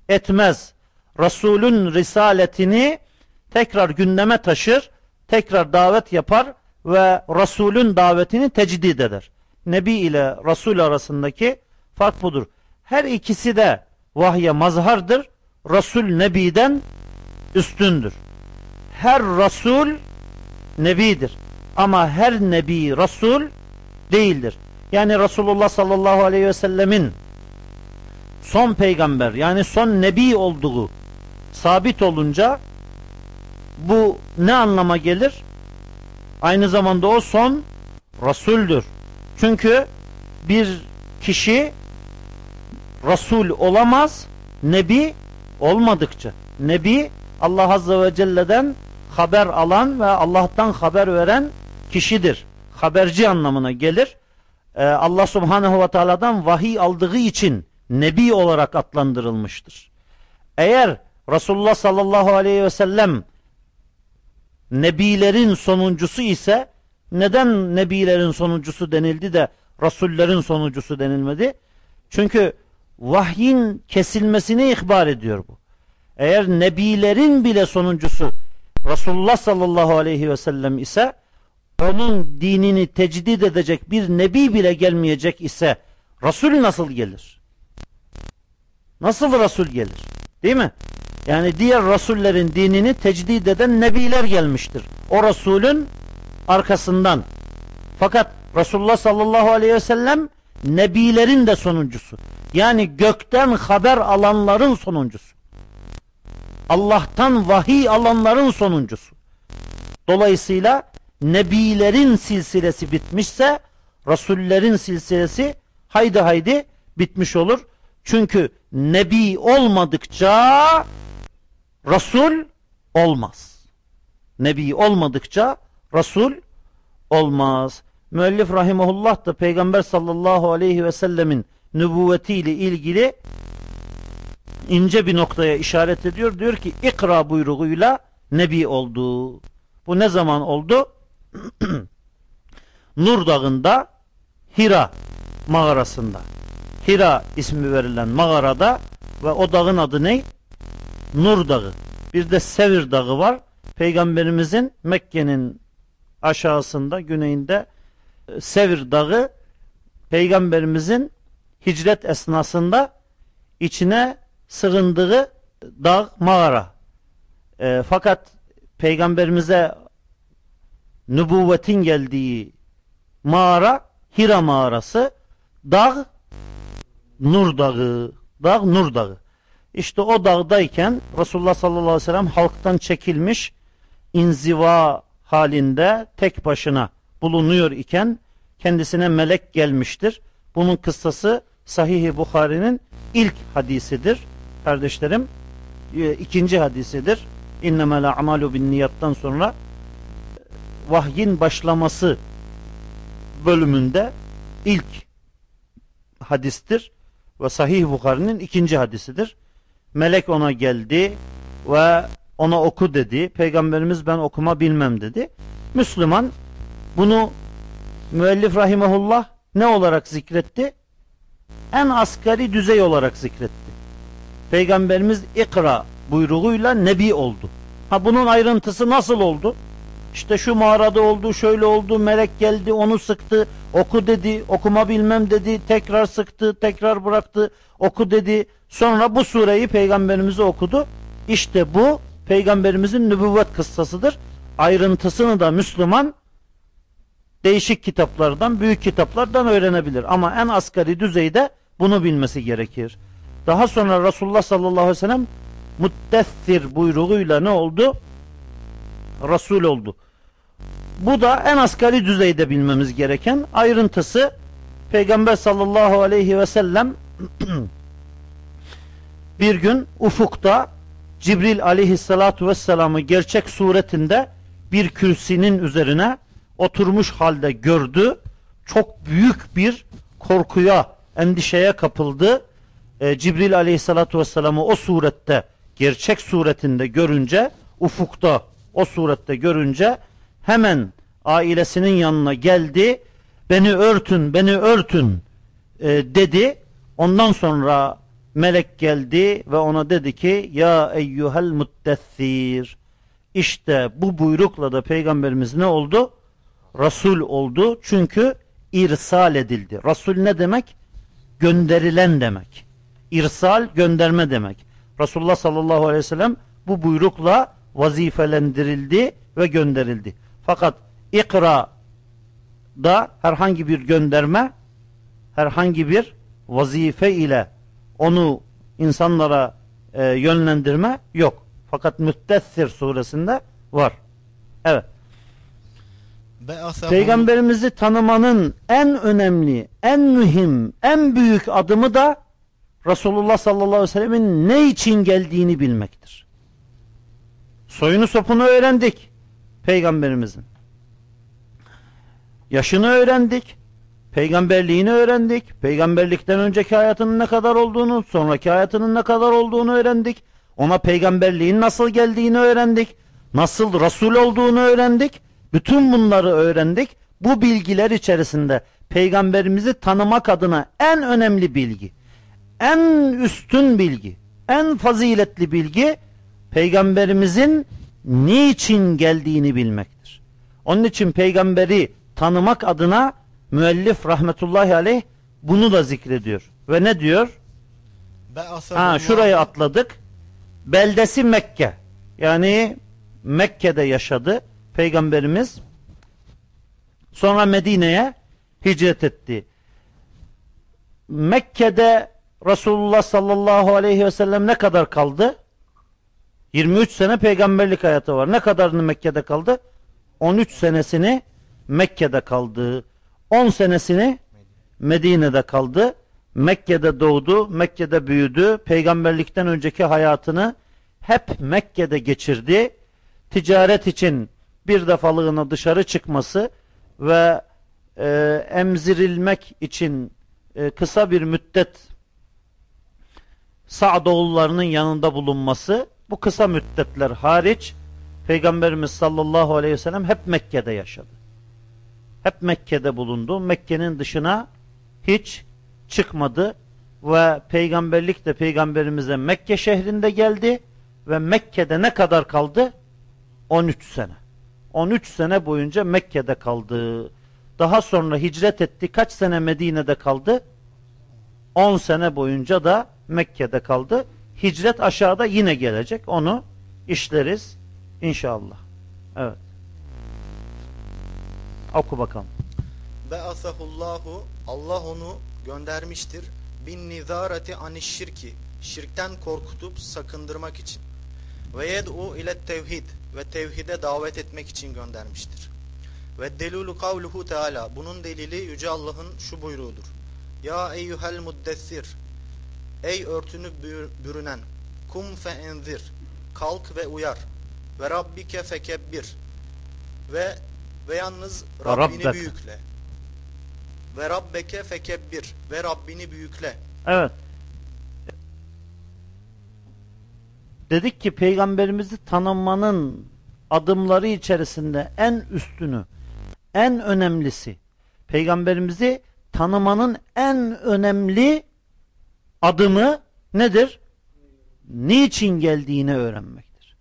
etmez. Resul'ün risaletini tekrar gündeme taşır, tekrar davet yapar ve Resul'ün davetini tecdid eder. Nebi ile Resul arasındaki fark budur. Her ikisi de vahye mazhardır. Resul Nebi'den üstündür. Her Resul Nebidir. Ama her Nebi Resul değildir. Yani Resulullah sallallahu aleyhi ve sellemin son peygamber yani son nebi olduğu sabit olunca bu ne anlama gelir? Aynı zamanda o son Resul'dür. Çünkü bir kişi Resul olamaz, Nebi olmadıkça. Nebi Allah Azze ve Celle'den haber alan ve Allah'tan haber veren kişidir. Haberci anlamına gelir. Ee, Allah Subhanahu ve Teala'dan vahiy aldığı için Nebi olarak adlandırılmıştır. Eğer Resulullah sallallahu aleyhi ve sellem Nebilerin sonuncusu ise neden Nebilerin sonuncusu denildi de Rasullerin sonuncusu denilmedi? Çünkü vahyin kesilmesini ihbar ediyor bu. Eğer Nebilerin bile sonuncusu Resulullah sallallahu aleyhi ve sellem ise onun dinini tecdid edecek bir nebi bile gelmeyecek ise Resul nasıl gelir? Nasıl Resul gelir? Değil mi? Yani diğer Resullerin dinini tecdid eden nebiler gelmiştir. O Resulün arkasından. Fakat Resulullah sallallahu aleyhi ve sellem nebilerin de sonuncusu. Yani gökten haber alanların sonuncusu. Allah'tan vahiy alanların sonuncusu. Dolayısıyla nebilerin silsilesi bitmişse Rasullerin silsilesi haydi haydi bitmiş olur. Çünkü nebi olmadıkça Resul olmaz. Nebi olmadıkça Resul olmaz. Müellif rahimahullah da Peygamber sallallahu aleyhi ve sellemin nübüvvetiyle ilgili ince bir noktaya işaret ediyor. Diyor ki ikra buyruğuyla nebi oldu. Bu ne zaman oldu? Nur Dağı'nda Hira mağarasında. Hira ismi verilen mağarada ve o dağın adı ne? Nur Dağı. Bir de Sevir Dağı var. Peygamberimizin Mekke'nin aşağısında, güneyinde e, Sevir Dağı Peygamberimizin hicret esnasında içine sığındığı dağ mağara. E, fakat Peygamberimize nübüvvetin geldiği mağara Hira mağarası. Dağ Nur Dağı. Dağ Nur Dağı. İşte o dağdayken Resulullah sallallahu aleyhi ve sellem halktan çekilmiş inziva halinde tek başına bulunuyor iken kendisine melek gelmiştir. Bunun kıssası Sahih-i Bukhari'nin ilk hadisidir. Kardeşlerim e, ikinci hadisidir. İnnemel a'malu bin niyattan sonra vahyin başlaması bölümünde ilk hadistir ve Sahih Bukhari'nin ikinci hadisidir. Melek ona geldi ve ona oku dedi. Peygamberimiz ben okuma bilmem dedi. Müslüman bunu müellif rahimahullah ne olarak zikretti? En asgari düzey olarak zikretti. Peygamberimiz ikra buyruğuyla nebi oldu. Ha bunun ayrıntısı nasıl oldu? İşte şu mağarada oldu, şöyle oldu, melek geldi, onu sıktı, oku dedi, okuma bilmem dedi, tekrar sıktı, tekrar bıraktı, oku dedi. Sonra bu sureyi peygamberimize okudu. İşte bu peygamberimizin nübüvvet kıssasıdır. Ayrıntısını da Müslüman değişik kitaplardan, büyük kitaplardan öğrenebilir. Ama en asgari düzeyde bunu bilmesi gerekir. Daha sonra Resulullah sallallahu aleyhi ve sellem muddessir buyruğuyla ne oldu? Resul oldu. Bu da en asgari düzeyde bilmemiz gereken ayrıntısı Peygamber sallallahu aleyhi ve sellem bir gün ufukta Cibril aleyhissalatu vesselam'ı gerçek suretinde bir kürsinin üzerine oturmuş halde gördü. Çok büyük bir korkuya, endişeye kapıldı. E, Cibril aleyhissalatu vesselam'ı o surette, gerçek suretinde görünce, ufukta o surette görünce hemen ailesinin yanına geldi. Beni örtün, beni örtün e, dedi. Ondan sonra melek geldi ve ona dedi ki ya eyyuhel muddessir işte bu buyrukla da peygamberimiz ne oldu? Resul oldu. Çünkü irsal edildi. Resul ne demek? Gönderilen demek. İrsal gönderme demek. Resulullah sallallahu aleyhi ve sellem bu buyrukla vazifelendirildi ve gönderildi. Fakat ikra da herhangi bir gönderme herhangi bir vazife ile onu insanlara e, yönlendirme yok. Fakat Müddessir suresinde var. Evet. Peygamberimizi tanımanın en önemli, en mühim, en büyük adımı da Resulullah sallallahu aleyhi ve sellemin ne için geldiğini bilmektir. Soyunu sopunu öğrendik peygamberimizin. Yaşını öğrendik. Peygamberliğini öğrendik. Peygamberlikten önceki hayatının ne kadar olduğunu, sonraki hayatının ne kadar olduğunu öğrendik. Ona peygamberliğin nasıl geldiğini öğrendik. Nasıl Resul olduğunu öğrendik. Bütün bunları öğrendik. Bu bilgiler içerisinde peygamberimizi tanımak adına en önemli bilgi, en üstün bilgi, en faziletli bilgi peygamberimizin niçin geldiğini bilmektir. Onun için peygamberi tanımak adına müellif rahmetullahi aleyh bunu da zikrediyor. Ve ne diyor? Ha, şurayı atladık. Beldesi Mekke. Yani Mekke'de yaşadı peygamberimiz. Sonra Medine'ye hicret etti. Mekke'de Resulullah sallallahu aleyhi ve sellem ne kadar kaldı? 23 sene peygamberlik hayatı var. Ne kadarını Mekke'de kaldı? 13 senesini Mekke'de kaldı. 10 senesini Medine'de kaldı. Mekke'de doğdu, Mekke'de büyüdü. Peygamberlikten önceki hayatını hep Mekke'de geçirdi. Ticaret için bir defalığına dışarı çıkması ve e, emzirilmek için e, kısa bir müddet Sa'doğullarının yanında bulunması bu kısa müddetler hariç Peygamberimiz sallallahu aleyhi ve sellem hep Mekke'de yaşadı. Hep Mekke'de bulundu. Mekke'nin dışına hiç çıkmadı ve peygamberlik de peygamberimize Mekke şehrinde geldi ve Mekke'de ne kadar kaldı? 13 sene. 13 sene boyunca Mekke'de kaldı. Daha sonra hicret etti. Kaç sene Medine'de kaldı? 10 sene boyunca da Mekke'de kaldı. Hicret aşağıda yine gelecek. Onu işleriz inşallah. Evet. Oku bakalım. Be'asahullahu Allah onu göndermiştir. Bin nizareti aniş şirki şirkten korkutup sakındırmak için. Ve yed'u ile tevhid ve tevhide davet etmek için göndermiştir. Ve delulu kavluhu teala bunun delili yüce Allah'ın şu buyruğudur. Ya eyyuhel muddessir Ey örtünü bürünen kum fe enzir kalk ve uyar ve rabbike fekebbir ve ve yalnız Rabbini Rabbek. büyükle ve rabbeke fekebbir ve Rabbini büyükle. Evet. Dedik ki peygamberimizi tanımanın adımları içerisinde en üstünü, en önemlisi peygamberimizi tanımanın en önemli adımı nedir? Niçin geldiğini öğrenmektir.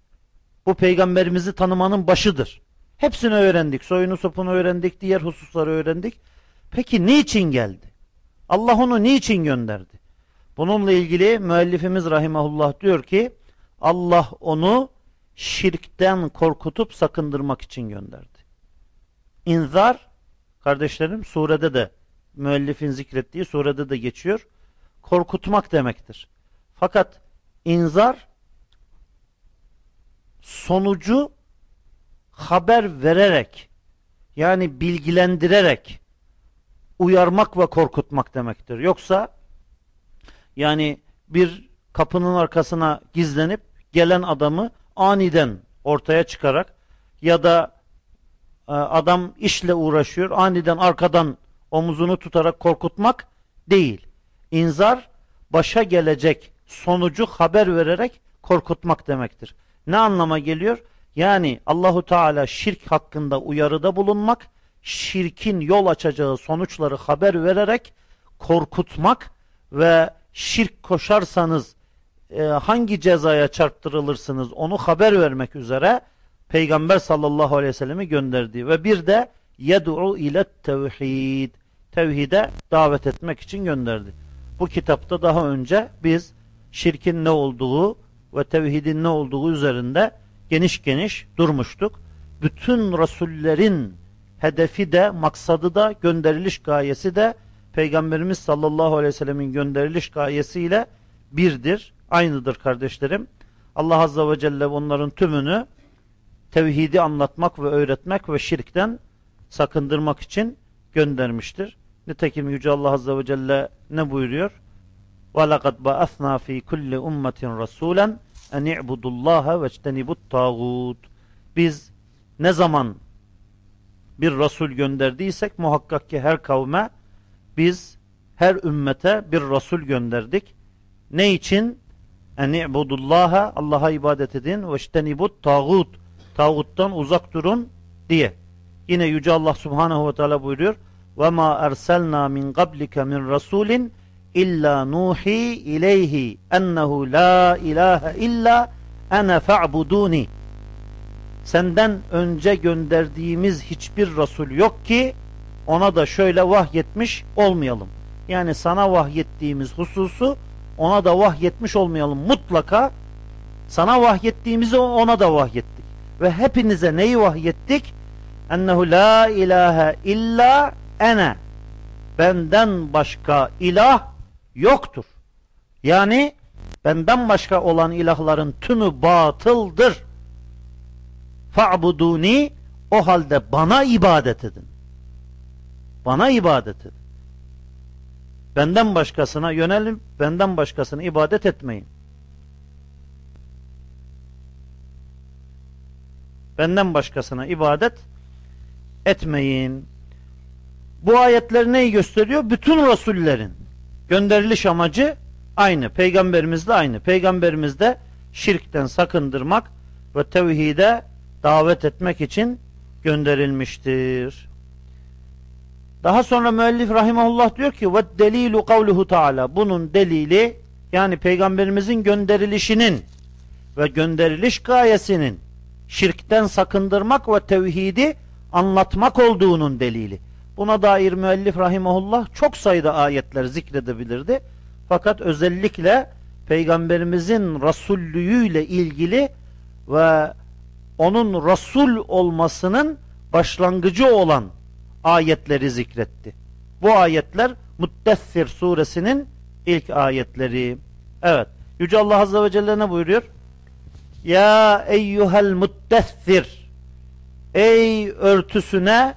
Bu peygamberimizi tanımanın başıdır. Hepsini öğrendik. Soyunu sopunu öğrendik. Diğer hususları öğrendik. Peki niçin geldi? Allah onu niçin gönderdi? Bununla ilgili müellifimiz rahimahullah diyor ki Allah onu şirkten korkutup sakındırmak için gönderdi. İnzar kardeşlerim surede de müellifin zikrettiği surede de geçiyor. Korkutmak demektir. Fakat inzar sonucu haber vererek yani bilgilendirerek uyarmak ve korkutmak demektir. Yoksa yani bir kapının arkasına gizlenip gelen adamı aniden ortaya çıkarak ya da e, adam işle uğraşıyor aniden arkadan omuzunu tutarak korkutmak değil. İnzar başa gelecek sonucu haber vererek korkutmak demektir. Ne anlama geliyor? Yani Allahu Teala şirk hakkında uyarıda bulunmak, şirkin yol açacağı sonuçları haber vererek korkutmak ve şirk koşarsanız e, hangi cezaya çarptırılırsınız onu haber vermek üzere Peygamber sallallahu aleyhi ve sellemi gönderdi. Ve bir de yed'u ile tevhid. Tevhide davet etmek için gönderdi. Bu kitapta daha önce biz şirkin ne olduğu ve tevhidin ne olduğu üzerinde geniş geniş durmuştuk. Bütün Resullerin hedefi de, maksadı da, gönderiliş gayesi de Peygamberimiz sallallahu aleyhi ve sellemin gönderiliş gayesiyle birdir, aynıdır kardeşlerim. Allah azze ve celle onların tümünü tevhidi anlatmak ve öğretmek ve şirkten sakındırmak için göndermiştir. Nitekim Yüce Allah azze ve celle ne buyuruyor? وَلَقَدْ بَأَثْنَا ف۪ي كُلِّ اُمَّةٍ رَسُولًا en i'budullaha ve ectenibut tağut. Biz ne zaman bir Resul gönderdiysek muhakkak ki her kavme biz her ümmete bir Resul gönderdik. Ne için? En i'budullaha Allah'a ibadet edin ve ectenibut tağut. Tağuttan uzak durun diye. Yine Yüce Allah Subhanahu ve Teala buyuruyor. Ma erselna min qablike min rasulin illa nuhi ileyhi ennehu la ilahe illa ene fa'buduni senden önce gönderdiğimiz hiçbir Resul yok ki ona da şöyle vahyetmiş olmayalım. Yani sana vahyettiğimiz hususu ona da vahyetmiş olmayalım. Mutlaka sana vahyettiğimizi ona da vahyettik. Ve hepinize neyi vahyettik? Ennehu la ilahe illa ene. Benden başka ilah yoktur. Yani benden başka olan ilahların tümü batıldır. Fa'buduni o halde bana ibadet edin. Bana ibadet edin. Benden başkasına yönelin, benden başkasına ibadet etmeyin. Benden başkasına ibadet etmeyin. Bu ayetler neyi gösteriyor? Bütün rasullerin gönderiliş amacı aynı. Peygamberimiz de aynı. Peygamberimiz de şirkten sakındırmak ve tevhide davet etmek için gönderilmiştir. Daha sonra müellif rahimahullah diyor ki ve delilu kavluhu taala bunun delili yani peygamberimizin gönderilişinin ve gönderiliş gayesinin şirkten sakındırmak ve tevhidi anlatmak olduğunun delili. Buna dair müellif rahimahullah çok sayıda ayetler zikredebilirdi. Fakat özellikle peygamberimizin rasullüğüyle ilgili ve onun rasul olmasının başlangıcı olan ayetleri zikretti. Bu ayetler Muddessir suresinin ilk ayetleri. Evet. Yüce Allah Azze ve Celle ne buyuruyor? Ya eyyuhel muddessir Ey örtüsüne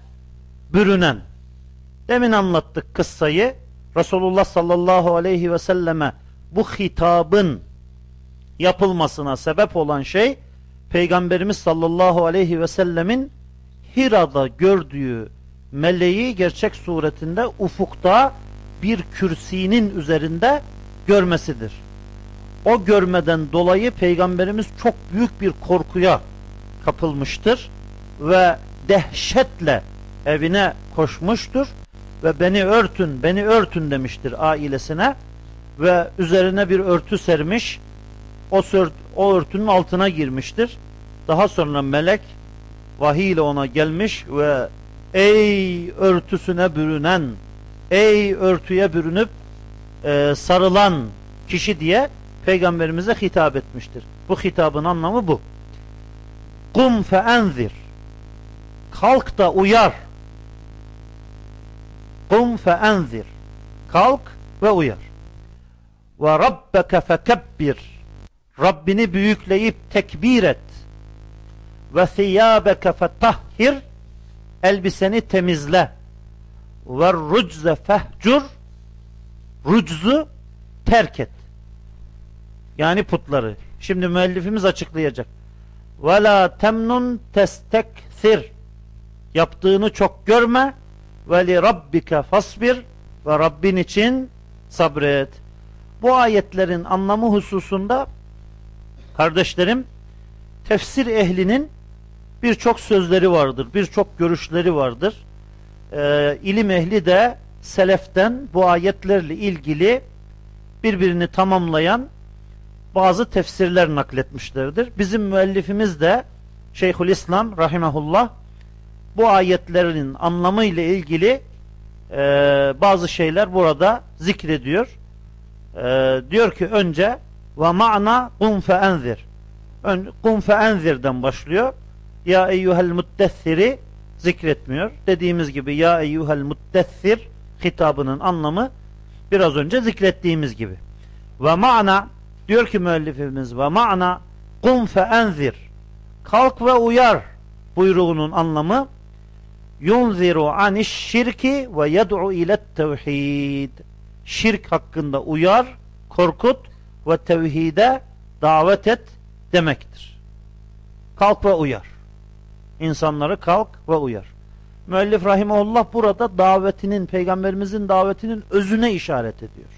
bürünen. Demin anlattık kıssayı. Resulullah sallallahu aleyhi ve selleme bu hitabın yapılmasına sebep olan şey Peygamberimiz sallallahu aleyhi ve sellemin Hira'da gördüğü meleği gerçek suretinde ufukta bir kürsinin üzerinde görmesidir. O görmeden dolayı Peygamberimiz çok büyük bir korkuya kapılmıştır ve dehşetle evine koşmuştur ve beni örtün, beni örtün demiştir ailesine ve üzerine bir örtü sermiş. O, o örtünün altına girmiştir. Daha sonra melek vahiy ile ona gelmiş ve ey örtüsüne bürünen, ey örtüye bürünüp e, sarılan kişi diye peygamberimize hitap etmiştir. Bu hitabın anlamı bu. Kum fe enzir. Kalk da uyar. Kum fe enzir. Kalk ve uyar. Ve rabbeke fekebbir. Rabbini büyükleyip tekbir et. Ve thiyâbeke fetahhir. Elbiseni temizle. Ve rucze fehcur. Ruczu terk et. Yani putları. Şimdi müellifimiz açıklayacak. Ve la temnun testekthir. Yaptığını çok görme. Ve li rabbike fasbir. Ve Rabbin için sabret. Bu ayetlerin anlamı hususunda kardeşlerim tefsir ehlinin birçok sözleri vardır, birçok görüşleri vardır. Ee, ilim ehli de seleften bu ayetlerle ilgili birbirini tamamlayan bazı tefsirler nakletmişlerdir. Bizim müellifimiz de Şeyhülislam rahimahullah bu ayetlerin anlamı ile ilgili e, bazı şeyler burada zikrediyor. E, diyor ki önce ve ma'na kum fe enzir. Kum fe enzirden başlıyor. Ya eyyuhel muddessiri zikretmiyor. Dediğimiz gibi ya eyyuhel muddessir hitabının anlamı biraz önce zikrettiğimiz gibi. Ve ma'na diyor ki müellifimiz ve ma'na kum fe enzir. Kalk ve uyar buyruğunun anlamı yunziru aniş şirki ve yed'u ilet tevhid. Şirk hakkında uyar, korkut ve tevhide davet et demektir. Kalk ve uyar. İnsanları kalk ve uyar. Müellif rahimullah burada davetinin, peygamberimizin davetinin özüne işaret ediyor.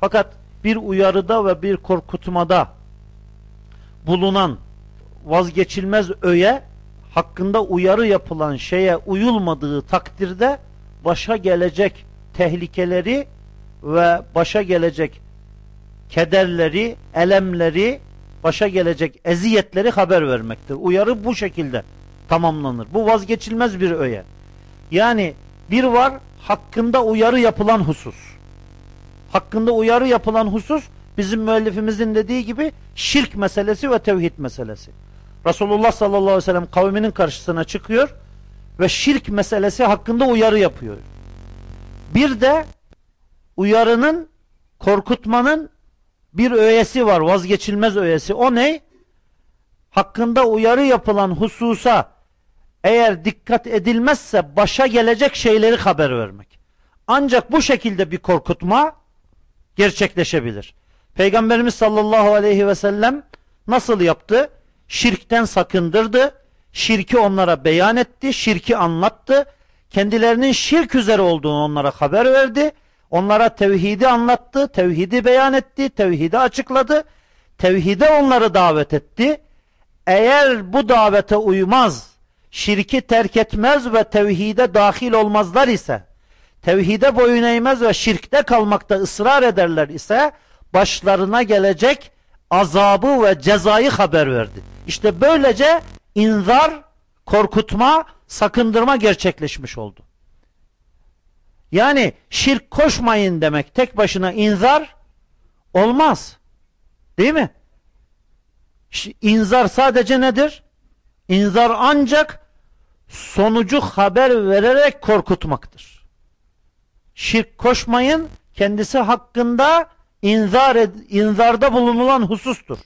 Fakat bir uyarıda ve bir korkutmada bulunan vazgeçilmez öğe hakkında uyarı yapılan şeye uyulmadığı takdirde başa gelecek tehlikeleri ve başa gelecek kederleri, elemleri, başa gelecek eziyetleri haber vermektir. Uyarı bu şekilde tamamlanır. Bu vazgeçilmez bir öğe. Yani bir var hakkında uyarı yapılan husus. Hakkında uyarı yapılan husus bizim müellifimizin dediği gibi şirk meselesi ve tevhid meselesi. Resulullah sallallahu aleyhi ve sellem kavminin karşısına çıkıyor ve şirk meselesi hakkında uyarı yapıyor. Bir de uyarının, korkutmanın bir öğesi var, vazgeçilmez öğesi. O ne? Hakkında uyarı yapılan hususa eğer dikkat edilmezse başa gelecek şeyleri haber vermek. Ancak bu şekilde bir korkutma gerçekleşebilir. Peygamberimiz sallallahu aleyhi ve sellem nasıl yaptı? Şirkten sakındırdı. Şirki onlara beyan etti. Şirki anlattı. Kendilerinin şirk üzere olduğunu onlara haber verdi. Onlara tevhidi anlattı. Tevhidi beyan etti. Tevhidi açıkladı. Tevhide onları davet etti. Eğer bu davete uymaz, şirki terk etmez ve tevhide dahil olmazlar ise, tevhide boyun eğmez ve şirkte kalmakta ısrar ederler ise, başlarına gelecek azabı ve cezayı haber verdi. İşte böylece inzar, korkutma, sakındırma gerçekleşmiş oldu. Yani şirk koşmayın demek tek başına inzar olmaz. Değil mi? İnzar sadece nedir? İnzar ancak sonucu haber vererek korkutmaktır. Şirk koşmayın kendisi hakkında inzar ed, inzarda bulunulan husustur.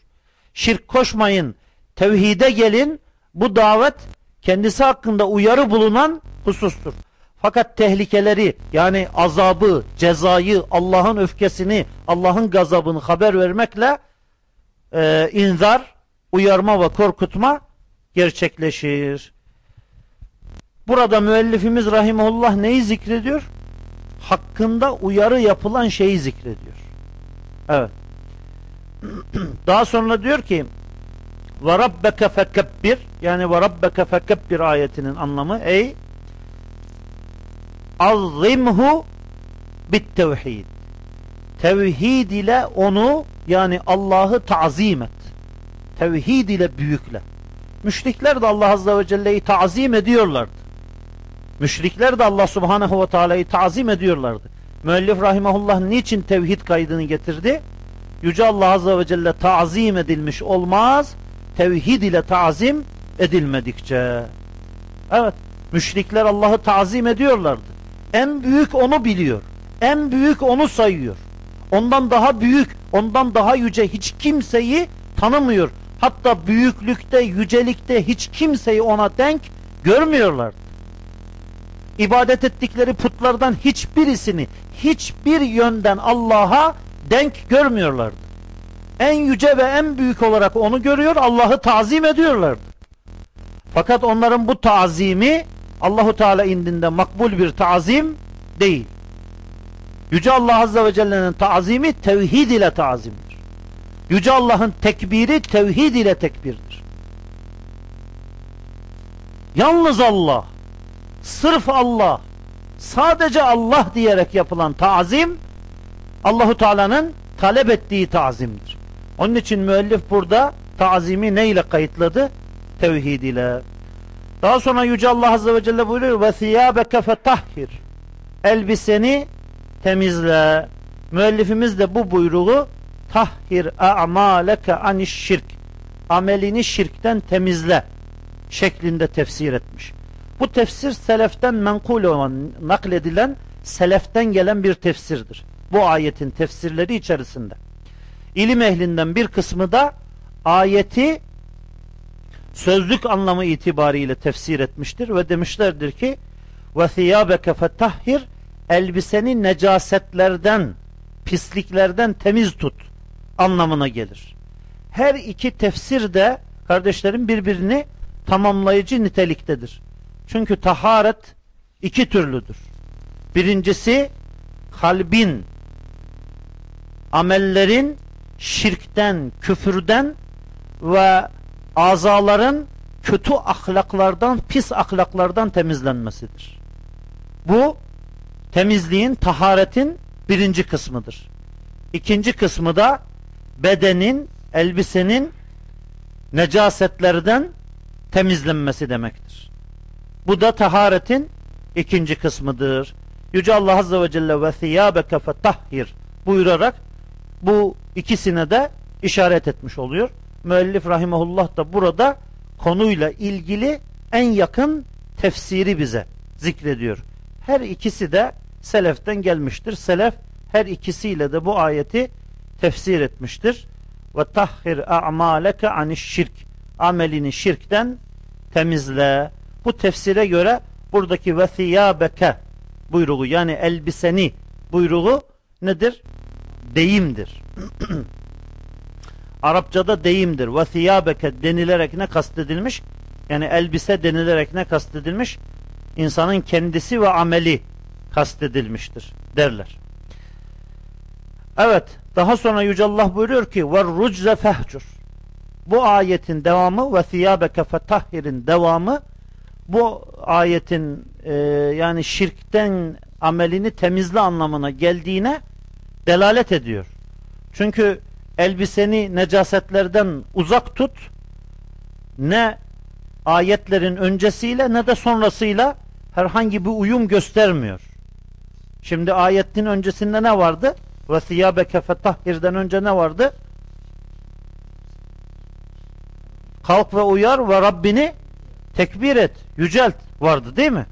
Şirk koşmayın, tevhide gelin, bu davet kendisi hakkında uyarı bulunan husustur. Fakat tehlikeleri yani azabı, cezayı, Allah'ın öfkesini, Allah'ın gazabını haber vermekle e, inzar, uyarma ve korkutma gerçekleşir. Burada müellifimiz rahimullah neyi zikrediyor? Hakkında uyarı yapılan şeyi zikrediyor. Evet. Daha sonra diyor ki ve rabbeke fekebbir yani ve rabbeke fekebbir ayetinin anlamı ey azzimhu bit tevhid tevhid ile onu yani Allah'ı tazim et. Tevhid ile büyükle. Müşrikler de Allah Azze ve Celle'yi tazim ediyorlardı. Müşrikler de Allah Subhanahu ve Teala'yı tazim ediyorlardı müellif rahimahullah niçin tevhid kaydını getirdi Yüce Allah Azze ve Celle tazim edilmiş olmaz tevhid ile tazim edilmedikçe. Evet, müşrikler Allah'ı tazim ediyorlardı. En büyük onu biliyor. En büyük onu sayıyor. Ondan daha büyük, ondan daha yüce hiç kimseyi tanımıyor. Hatta büyüklükte, yücelikte hiç kimseyi ona denk görmüyorlardı. İbadet ettikleri putlardan hiçbirisini hiçbir yönden Allah'a denk görmüyorlardı en yüce ve en büyük olarak onu görüyor, Allah'ı tazim ediyorlardı. Fakat onların bu tazimi Allahu Teala indinde makbul bir tazim değil. Yüce Allah Azze ve Celle'nin tazimi tevhid ile tazimdir. Yüce Allah'ın tekbiri tevhid ile tekbirdir. Yalnız Allah, sırf Allah, sadece Allah diyerek yapılan tazim Allahu Teala'nın talep ettiği tazimdir. Onun için müellif burada tazimi ne ile kayıtladı? Tevhid ile. Daha sonra Yüce Allah Azze ve Celle buyuruyor ve thiyâbeke fetahhir elbiseni temizle. Müellifimiz de bu buyruğu tahhir a'maleke aniş şirk amelini şirkten temizle şeklinde tefsir etmiş. Bu tefsir seleften menkul olan, nakledilen seleften gelen bir tefsirdir. Bu ayetin tefsirleri içerisinde ilim ehlinden bir kısmı da ayeti sözlük anlamı itibariyle tefsir etmiştir ve demişlerdir ki thiyabeke fetahhir elbiseni necasetlerden pisliklerden temiz tut anlamına gelir. Her iki tefsir de kardeşlerim birbirini tamamlayıcı niteliktedir. Çünkü taharet iki türlüdür. Birincisi kalbin amellerin şirkten, küfürden ve azaların kötü ahlaklardan, pis ahlaklardan temizlenmesidir. Bu temizliğin, taharetin birinci kısmıdır. İkinci kısmı da bedenin, elbisenin necasetlerden temizlenmesi demektir. Bu da taharetin ikinci kısmıdır. Yüce Allah Azze ve Celle ve thiyâbeke fetahhir buyurarak bu ikisine de işaret etmiş oluyor. Müellif rahimahullah da burada konuyla ilgili en yakın tefsiri bize zikrediyor. Her ikisi de seleften gelmiştir. Selef her ikisiyle de bu ayeti tefsir etmiştir. Ve tahhir a'maleke aniş şirk. Amelini şirkten temizle. Bu tefsire göre buradaki ve thiyabeke buyruğu yani elbiseni buyruğu nedir? Deyimdir. Arapçada deyimdir. Ve thiyabeke denilerek ne kastedilmiş? Yani elbise denilerek ne kastedilmiş? İnsanın kendisi ve ameli kastedilmiştir derler. Evet. Daha sonra Yüce Allah buyuruyor ki ve rucze fehcur. Bu ayetin devamı ve thiyabeke fetahhirin devamı bu ayetin e, yani şirkten amelini temizle anlamına geldiğine delalet ediyor. Çünkü elbiseni necasetlerden uzak tut ne ayetlerin öncesiyle ne de sonrasıyla herhangi bir uyum göstermiyor. Şimdi ayetin öncesinde ne vardı? Ve thiyabeke fetahhirden önce ne vardı? Kalk ve uyar ve Rabbini tekbir et, yücelt vardı değil mi?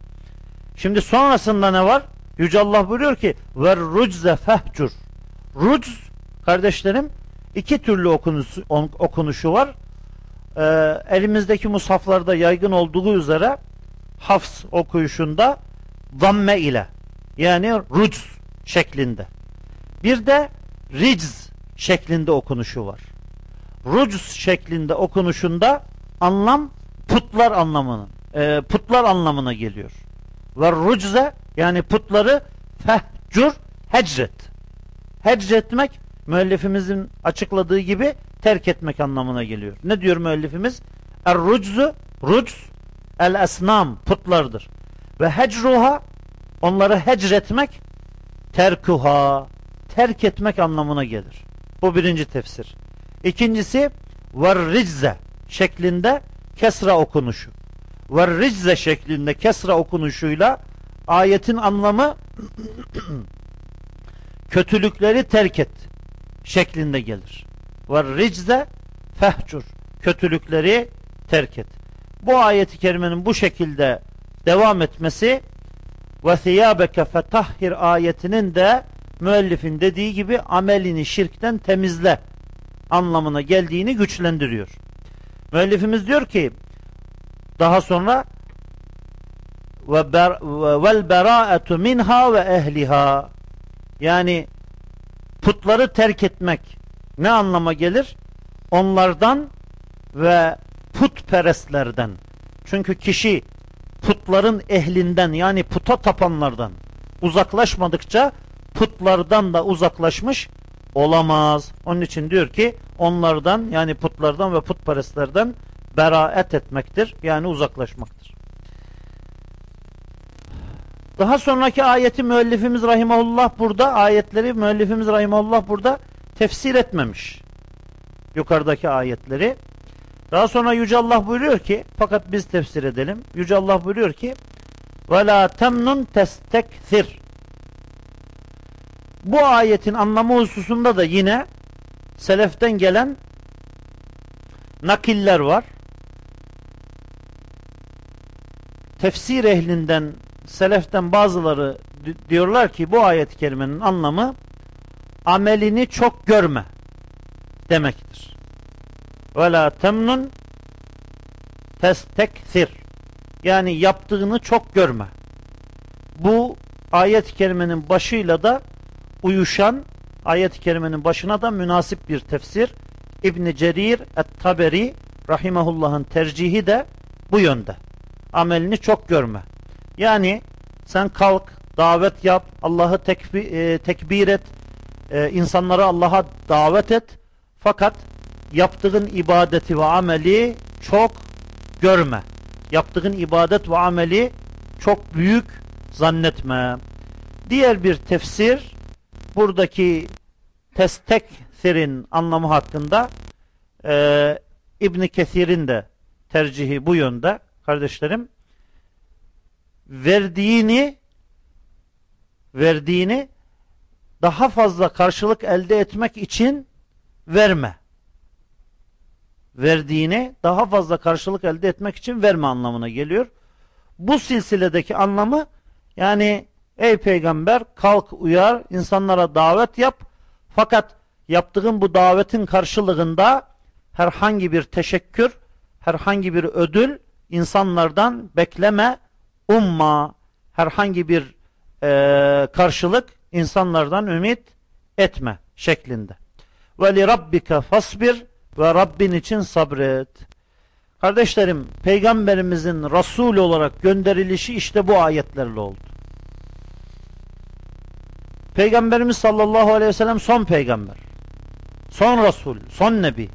Şimdi sonrasında ne var? Yüce Allah buyuruyor ki ver rucze fehcur. Rucz kardeşlerim iki türlü okunuşu, okunuşu var. Ee, elimizdeki musaflarda yaygın olduğu üzere hafs okuyuşunda zamme ile yani rucz şeklinde. Bir de ricz şeklinde okunuşu var. Rucz şeklinde okunuşunda anlam putlar anlamının e, putlar anlamına geliyor. Ve rucze yani putları fehcur hecret. Hecretmek müellifimizin açıkladığı gibi terk etmek anlamına geliyor. Ne diyor müellifimiz? Er ruczu rucz el esnam putlardır. Ve hecruha onları hecretmek terkuha terk etmek anlamına gelir. Bu birinci tefsir. İkincisi var ricze şeklinde kesra okunuşu. Var ricze şeklinde kesra okunuşuyla ayetin anlamı kötülükleri terk et şeklinde gelir. Var ricze fehcur kötülükleri terk et. Bu ayeti kerimenin bu şekilde devam etmesi ve thiyabeke fetahhir ayetinin de müellifin dediği gibi amelini şirkten temizle anlamına geldiğini güçlendiriyor. Müellifimiz diyor ki daha sonra ve vel beraetu minha ve ehliha yani putları terk etmek ne anlama gelir? Onlardan ve putperestlerden. Çünkü kişi putların ehlinden yani puta tapanlardan uzaklaşmadıkça putlardan da uzaklaşmış olamaz. Onun için diyor ki onlardan yani putlardan ve putperestlerden beraet etmektir. Yani uzaklaşmaktır. Daha sonraki ayeti müellifimiz rahimahullah burada ayetleri müellifimiz rahimahullah burada tefsir etmemiş. Yukarıdaki ayetleri. Daha sonra Yüce Allah buyuruyor ki fakat biz tefsir edelim. Yüce Allah buyuruyor ki la temnun testekthir bu ayetin anlamı hususunda da yine seleften gelen nakiller var. Tefsir ehlinden, seleften bazıları diyorlar ki bu ayet-i kerimenin anlamı amelini çok görme demektir. Ve la temnun testekthir yani yaptığını çok görme. Bu ayet-i kerimenin başıyla da uyuşan ayet-i kerimenin başına da münasip bir tefsir. İbn Cerir et-Taberi rahimehullah'ın tercihi de bu yönde. Amelini çok görme. Yani sen kalk, davet yap, Allah'ı tekbir, e, tekbir et, e, insanları Allah'a davet et. Fakat yaptığın ibadeti ve ameli çok görme. Yaptığın ibadet ve ameli çok büyük zannetme. Diğer bir tefsir buradaki testekserin anlamı hakkında e, İbni Kesir'in de tercihi bu yönde kardeşlerim verdiğini verdiğini daha fazla karşılık elde etmek için verme. Verdiğini daha fazla karşılık elde etmek için verme anlamına geliyor. Bu silsiledeki anlamı yani Ey peygamber kalk uyar, insanlara davet yap. Fakat yaptığın bu davetin karşılığında herhangi bir teşekkür, herhangi bir ödül insanlardan bekleme umma herhangi bir e, karşılık insanlardan ümit etme şeklinde. Ve li rabbike fasbir ve Rabbin için sabret. Kardeşlerim peygamberimizin Resul olarak gönderilişi işte bu ayetlerle oldu. Peygamberimiz sallallahu aleyhi ve sellem son peygamber. Son Resul, son Nebi.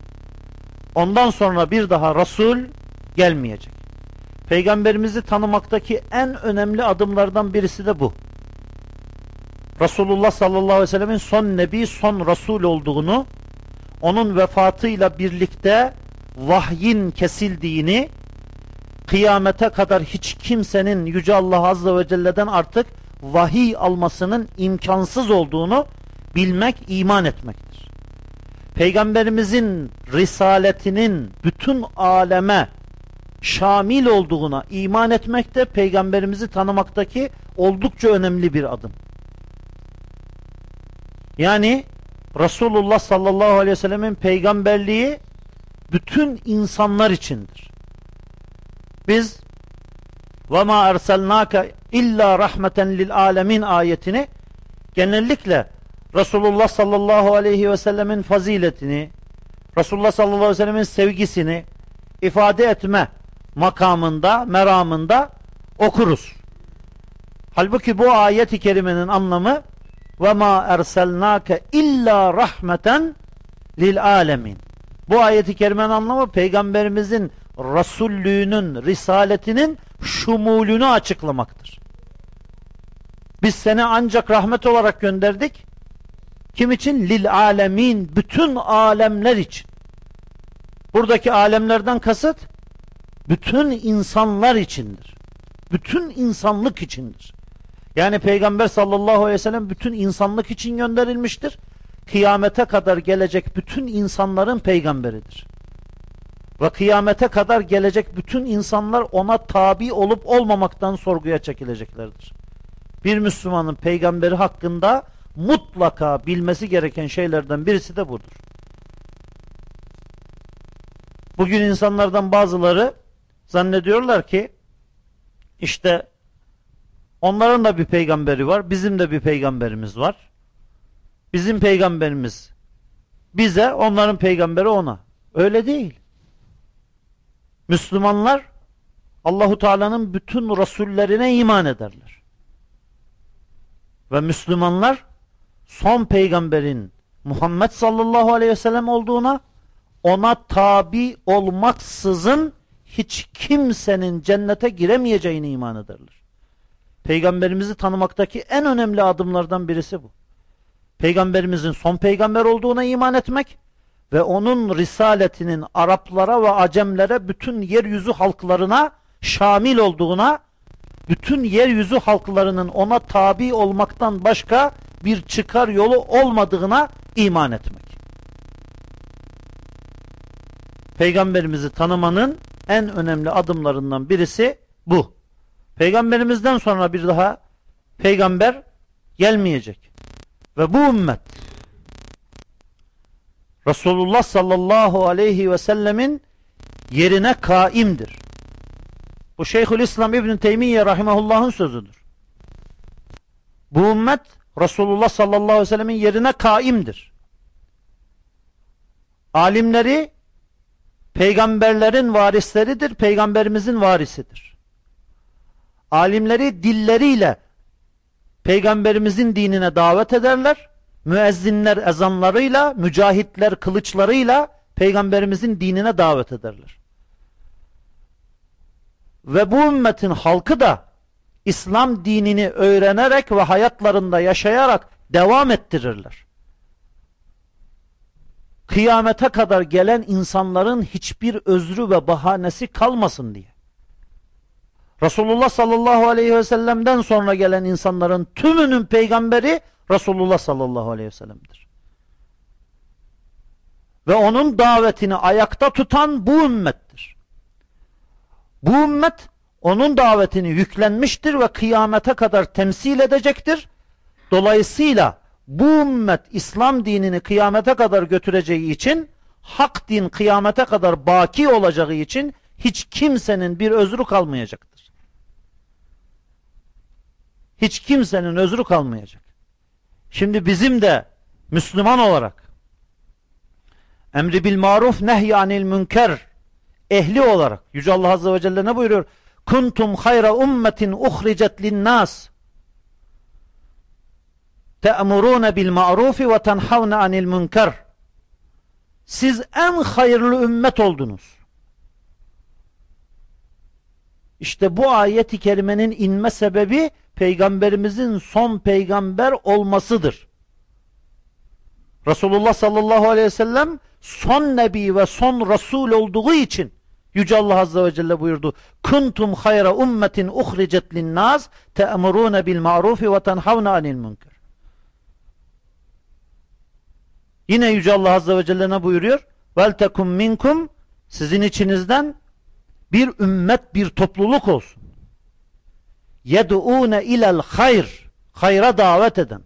Ondan sonra bir daha Resul gelmeyecek. Peygamberimizi tanımaktaki en önemli adımlardan birisi de bu. Resulullah sallallahu aleyhi ve sellemin son Nebi, son Resul olduğunu, onun vefatıyla birlikte vahyin kesildiğini, kıyamete kadar hiç kimsenin Yüce Allah Azze ve Celle'den artık vahiy almasının imkansız olduğunu bilmek, iman etmektir. Peygamberimizin risaletinin bütün aleme şamil olduğuna iman etmek de peygamberimizi tanımaktaki oldukça önemli bir adım. Yani Resulullah sallallahu aleyhi ve sellemin peygamberliği bütün insanlar içindir. Biz ma erselnake illa rahmeten lil alemin ayetini genellikle Resulullah sallallahu aleyhi ve sellemin faziletini, Resulullah sallallahu aleyhi ve sellemin sevgisini ifade etme makamında, meramında okuruz. Halbuki bu ayet-i kerimenin anlamı ve ma erselnake illa rahmeten lil alemin. Bu ayeti kerimenin anlamı peygamberimizin rasullüğünün, risaletinin şumulünü açıklamaktır. Biz seni ancak rahmet olarak gönderdik. Kim için? Lil alemin, bütün alemler için. Buradaki alemlerden kasıt bütün insanlar içindir. Bütün insanlık içindir. Yani Peygamber sallallahu aleyhi ve sellem bütün insanlık için gönderilmiştir. Kıyamete kadar gelecek bütün insanların peygamberidir. Ve kıyamete kadar gelecek bütün insanlar ona tabi olup olmamaktan sorguya çekileceklerdir. Bir Müslümanın peygamberi hakkında mutlaka bilmesi gereken şeylerden birisi de budur. Bugün insanlardan bazıları zannediyorlar ki işte onların da bir peygamberi var, bizim de bir peygamberimiz var. Bizim peygamberimiz bize, onların peygamberi ona. Öyle değil. Müslümanlar Allahu Teala'nın bütün rasullerine iman ederler. Ve Müslümanlar son peygamberin Muhammed sallallahu aleyhi ve sellem olduğuna ona tabi olmaksızın hiç kimsenin cennete giremeyeceğine iman ederler. Peygamberimizi tanımaktaki en önemli adımlardan birisi bu. Peygamberimizin son peygamber olduğuna iman etmek ve onun risaletinin Araplara ve Acemlere bütün yeryüzü halklarına şamil olduğuna, bütün yeryüzü halklarının ona tabi olmaktan başka bir çıkar yolu olmadığına iman etmek. Peygamberimizi tanımanın en önemli adımlarından birisi bu. Peygamberimizden sonra bir daha peygamber gelmeyecek. Ve bu ümmet Resulullah sallallahu aleyhi ve sellemin yerine kaimdir. Bu Şeyhülislam İbn Teymiye rahimehullah'ın sözüdür. Bu ümmet Resulullah sallallahu aleyhi ve sellemin yerine kaimdir. Alimleri peygamberlerin varisleridir, peygamberimizin varisidir. Alimleri dilleriyle peygamberimizin dinine davet ederler. Müezzinler ezanlarıyla, mücahitler kılıçlarıyla peygamberimizin dinine davet ederler. Ve bu ümmetin halkı da İslam dinini öğrenerek ve hayatlarında yaşayarak devam ettirirler. Kıyamete kadar gelen insanların hiçbir özrü ve bahanesi kalmasın diye. Resulullah sallallahu aleyhi ve sellem'den sonra gelen insanların tümünün peygamberi Resulullah sallallahu aleyhi ve sellem'dir. Ve onun davetini ayakta tutan bu ümmettir. Bu ümmet onun davetini yüklenmiştir ve kıyamete kadar temsil edecektir. Dolayısıyla bu ümmet İslam dinini kıyamete kadar götüreceği için hak din kıyamete kadar baki olacağı için hiç kimsenin bir özrü kalmayacaktır. Hiç kimsenin özrü kalmayacak. Şimdi bizim de Müslüman olarak emri bil maruf nehyanil münker ehli olarak Yüce Allah Azze ve Celle ne buyuruyor? Kuntum hayra ummetin uhricet linnas te'murune bil marufi ve tenhavne anil münker siz en hayırlı ümmet oldunuz. İşte bu ayeti kerimenin inme sebebi peygamberimizin son peygamber olmasıdır. Resulullah sallallahu aleyhi ve sellem son nebi ve son resul olduğu için Yüce Allah Azze ve Celle buyurdu. Kuntum hayra ummetin uhricet linnaz te'murune bil ma'rufi ve tenhavne anil münker. Yine Yüce Allah Azze ve Celle ne buyuruyor? Vel tekum minkum sizin içinizden bir ümmet bir topluluk olsun. Yed'une ilel hayr hayra davet eden.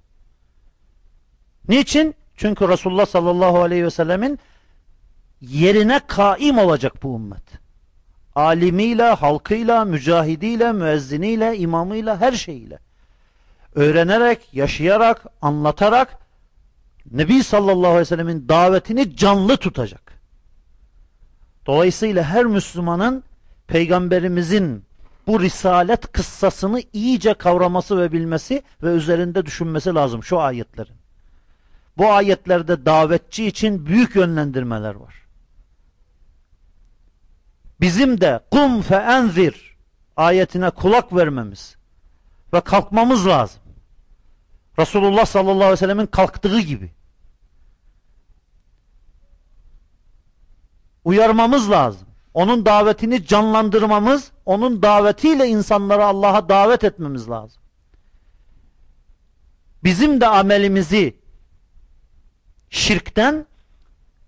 Niçin? Çünkü Resulullah sallallahu aleyhi ve sellemin yerine kaim olacak bu ümmet. Alimiyle, halkıyla, mücahidiyle, müezziniyle, imamıyla, her şeyiyle. Öğrenerek, yaşayarak, anlatarak Nebi sallallahu aleyhi ve sellemin davetini canlı tutacak. Dolayısıyla her Müslümanın peygamberimizin bu risalet kıssasını iyice kavraması ve bilmesi ve üzerinde düşünmesi lazım şu ayetlerin. Bu ayetlerde davetçi için büyük yönlendirmeler var. Bizim de kum fe enzir ayetine kulak vermemiz ve kalkmamız lazım. Resulullah sallallahu aleyhi ve sellemin kalktığı gibi. Uyarmamız lazım. Onun davetini canlandırmamız, onun davetiyle insanları Allah'a davet etmemiz lazım. Bizim de amelimizi şirkten,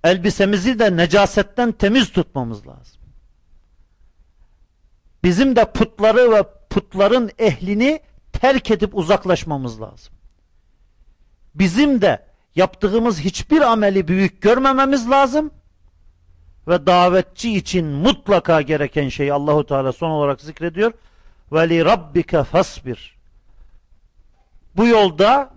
elbisemizi de necasetten temiz tutmamız lazım. Bizim de putları ve putların ehlini terk edip uzaklaşmamız lazım. Bizim de yaptığımız hiçbir ameli büyük görmememiz lazım ve davetçi için mutlaka gereken şey Allahu Teala son olarak zikrediyor. Ve li rabbike fasbir. Bu yolda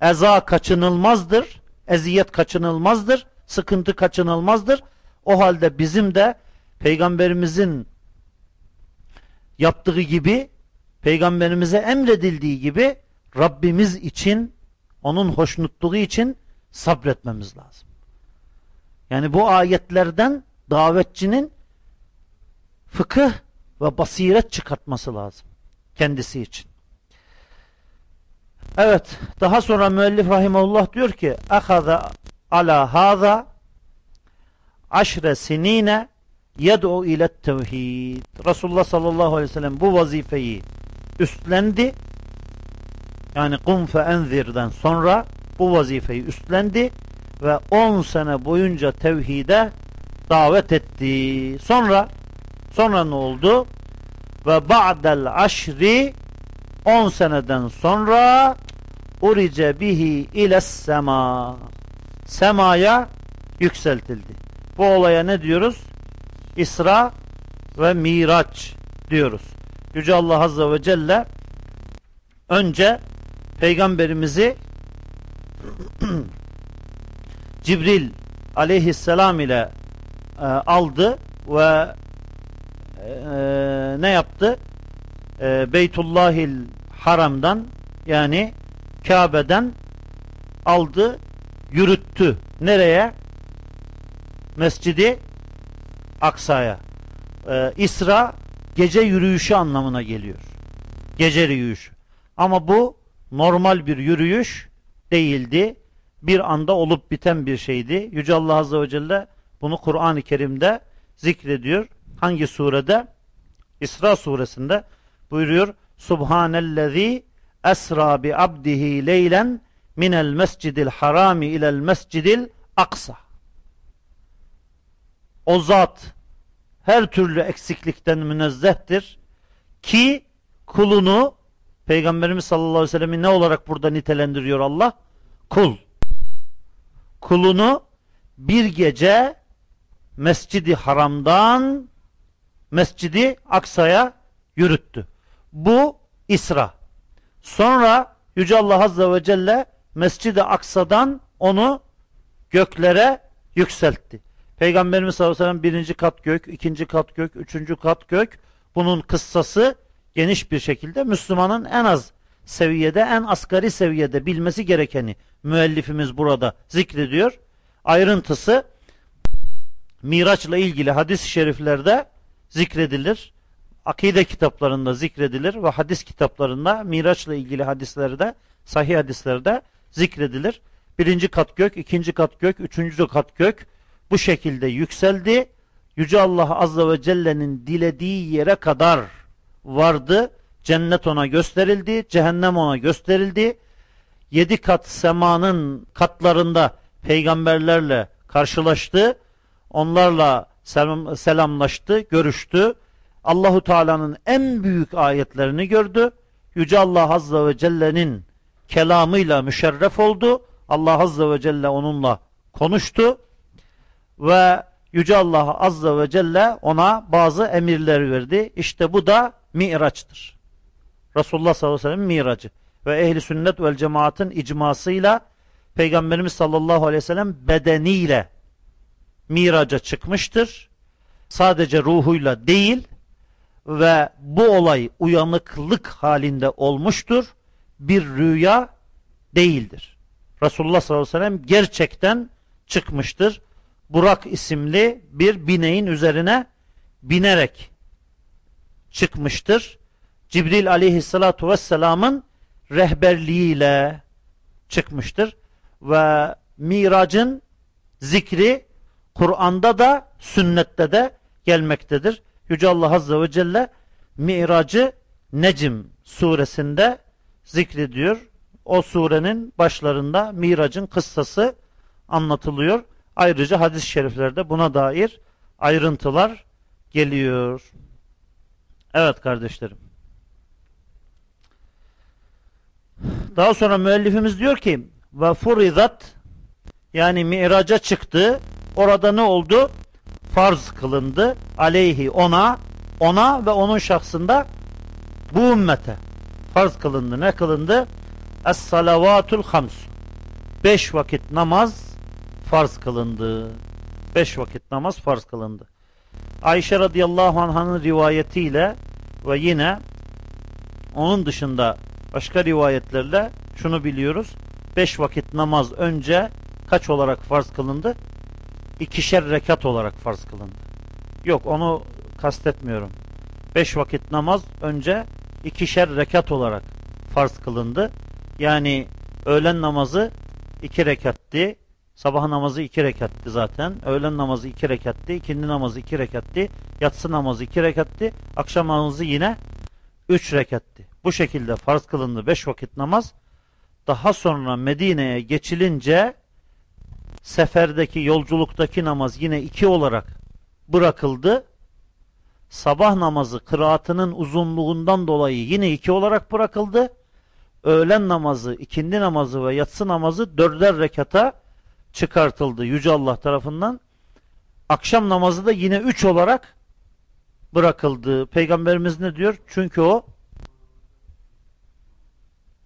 eza kaçınılmazdır, eziyet kaçınılmazdır, sıkıntı kaçınılmazdır. O halde bizim de peygamberimizin yaptığı gibi peygamberimize emredildiği gibi Rabbimiz için onun hoşnutluğu için sabretmemiz lazım. Yani bu ayetlerden davetçinin fıkıh ve basiret çıkartması lazım kendisi için. Evet, daha sonra müellif rahimullah diyor ki: "Ahaza ala haza aşre sinine yed'u ile tevhid." Resulullah sallallahu aleyhi ve sellem bu vazifeyi üstlendi. Yani kum fe enzirden sonra bu vazifeyi üstlendi ve 10 sene boyunca tevhide davet etti. Sonra sonra ne oldu? Ve ba'del aşri 10 seneden sonra urice bihi ile sema semaya yükseltildi. Bu olaya ne diyoruz? İsra ve Miraç diyoruz. Yüce Allah Azze ve Celle önce peygamberimizi Cibril aleyhisselam ile e, aldı ve e, ne yaptı? E, Beytullahil Haram'dan yani Kabe'den aldı, yürüttü. Nereye? Mescidi Aksa'ya. E, İsra gece yürüyüşü anlamına geliyor. Gece yürüyüşü. Ama bu normal bir yürüyüş değildi bir anda olup biten bir şeydi. Yüce Allah Azze ve Celle bunu Kur'an-ı Kerim'de zikrediyor. Hangi surede? İsra suresinde buyuruyor. Subhanellezi esra bi abdihi leylen minel mescidil harami ilel mescidil aksa. O zat her türlü eksiklikten münezzehtir ki kulunu Peygamberimiz sallallahu aleyhi ve sellem'i ne olarak burada nitelendiriyor Allah? Kul kulunu bir gece Mescidi Haram'dan Mescidi Aksa'ya yürüttü. Bu İsra. Sonra Yüce Allah Azze ve Celle Mescid-i Aksa'dan onu göklere yükseltti. Peygamberimiz sallallahu aleyhi ve sellem birinci kat gök, ikinci kat gök, üçüncü kat gök. Bunun kıssası geniş bir şekilde Müslümanın en az seviyede, en asgari seviyede bilmesi gerekeni müellifimiz burada zikrediyor. Ayrıntısı Miraç'la ilgili hadis-i şeriflerde zikredilir. Akide kitaplarında zikredilir ve hadis kitaplarında Miraç'la ilgili hadislerde, sahih hadislerde zikredilir. Birinci kat gök, ikinci kat gök, üçüncü kat gök bu şekilde yükseldi. Yüce Allah Azze ve Celle'nin dilediği yere kadar vardı. Cennet ona gösterildi, cehennem ona gösterildi. Yedi kat semanın katlarında peygamberlerle karşılaştı. Onlarla selam, selamlaştı, görüştü. Allahu Teala'nın en büyük ayetlerini gördü. Yüce Allah Azze ve Celle'nin kelamıyla müşerref oldu. Allah Azze ve Celle onunla konuştu. Ve Yüce Allah Azze ve Celle ona bazı emirler verdi. İşte bu da Miraç'tır. Resulullah sallallahu aleyhi ve sellem miracı. Ve ehli sünnet vel cemaatın icmasıyla Peygamberimiz sallallahu aleyhi ve sellem bedeniyle miraca çıkmıştır. Sadece ruhuyla değil ve bu olay uyanıklık halinde olmuştur. Bir rüya değildir. Resulullah sallallahu aleyhi ve sellem gerçekten çıkmıştır. Burak isimli bir bineğin üzerine binerek çıkmıştır. Cibril aleyhissalatu vesselamın rehberliğiyle çıkmıştır. Ve miracın zikri Kur'an'da da sünnette de gelmektedir. Yüce Allah Azze ve Celle miracı Necim suresinde zikrediyor. O surenin başlarında miracın kıssası anlatılıyor. Ayrıca hadis-i şeriflerde buna dair ayrıntılar geliyor. Evet kardeşlerim. Daha sonra müellifimiz diyor ki ve furidat yani miraca çıktı. Orada ne oldu? Farz kılındı. Aleyhi ona ona ve onun şahsında bu ümmete farz kılındı. Ne kılındı? Es-salavatul hams. Beş vakit namaz farz kılındı. Beş vakit namaz farz kılındı. Ayşe radıyallahu anh'ın rivayetiyle ve yine onun dışında başka rivayetlerle şunu biliyoruz. Beş vakit namaz önce kaç olarak farz kılındı? İkişer rekat olarak farz kılındı. Yok onu kastetmiyorum. Beş vakit namaz önce ikişer rekat olarak farz kılındı. Yani öğlen namazı iki rekatti. Sabah namazı iki rekatti zaten. Öğlen namazı iki rekatti. ikindi namazı iki rekatti. Yatsı namazı iki rekatti. Akşam namazı yine üç rekatti. Bu şekilde farz kılındı beş vakit namaz. Daha sonra Medine'ye geçilince seferdeki yolculuktaki namaz yine iki olarak bırakıldı. Sabah namazı kıraatının uzunluğundan dolayı yine iki olarak bırakıldı. Öğlen namazı, ikindi namazı ve yatsı namazı dörder rekata çıkartıldı Yüce Allah tarafından. Akşam namazı da yine üç olarak bırakıldı. Peygamberimiz ne diyor? Çünkü o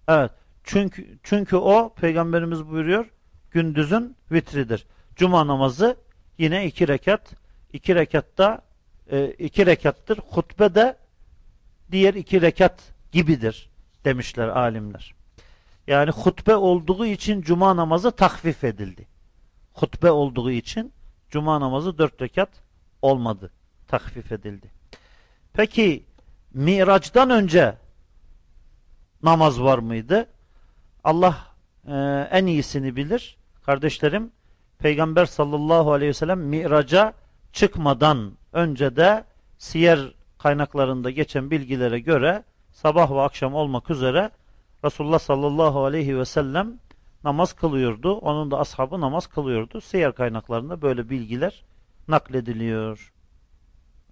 evet çünkü çünkü o peygamberimiz buyuruyor gündüzün vitridir. Cuma namazı yine iki rekat. iki rekatta e, iki rekattır. Hutbe de diğer iki rekat gibidir demişler alimler. Yani hutbe olduğu için cuma namazı takfif edildi. Hutbe olduğu için cuma namazı dört rekat olmadı. Takfif edildi. Peki Miraç'tan önce namaz var mıydı? Allah e, en iyisini bilir. Kardeşlerim Peygamber sallallahu aleyhi ve sellem Miraç'a çıkmadan önce de siyer kaynaklarında geçen bilgilere göre sabah ve akşam olmak üzere Resulullah sallallahu aleyhi ve sellem namaz kılıyordu. Onun da ashabı namaz kılıyordu. Siyer kaynaklarında böyle bilgiler naklediliyor.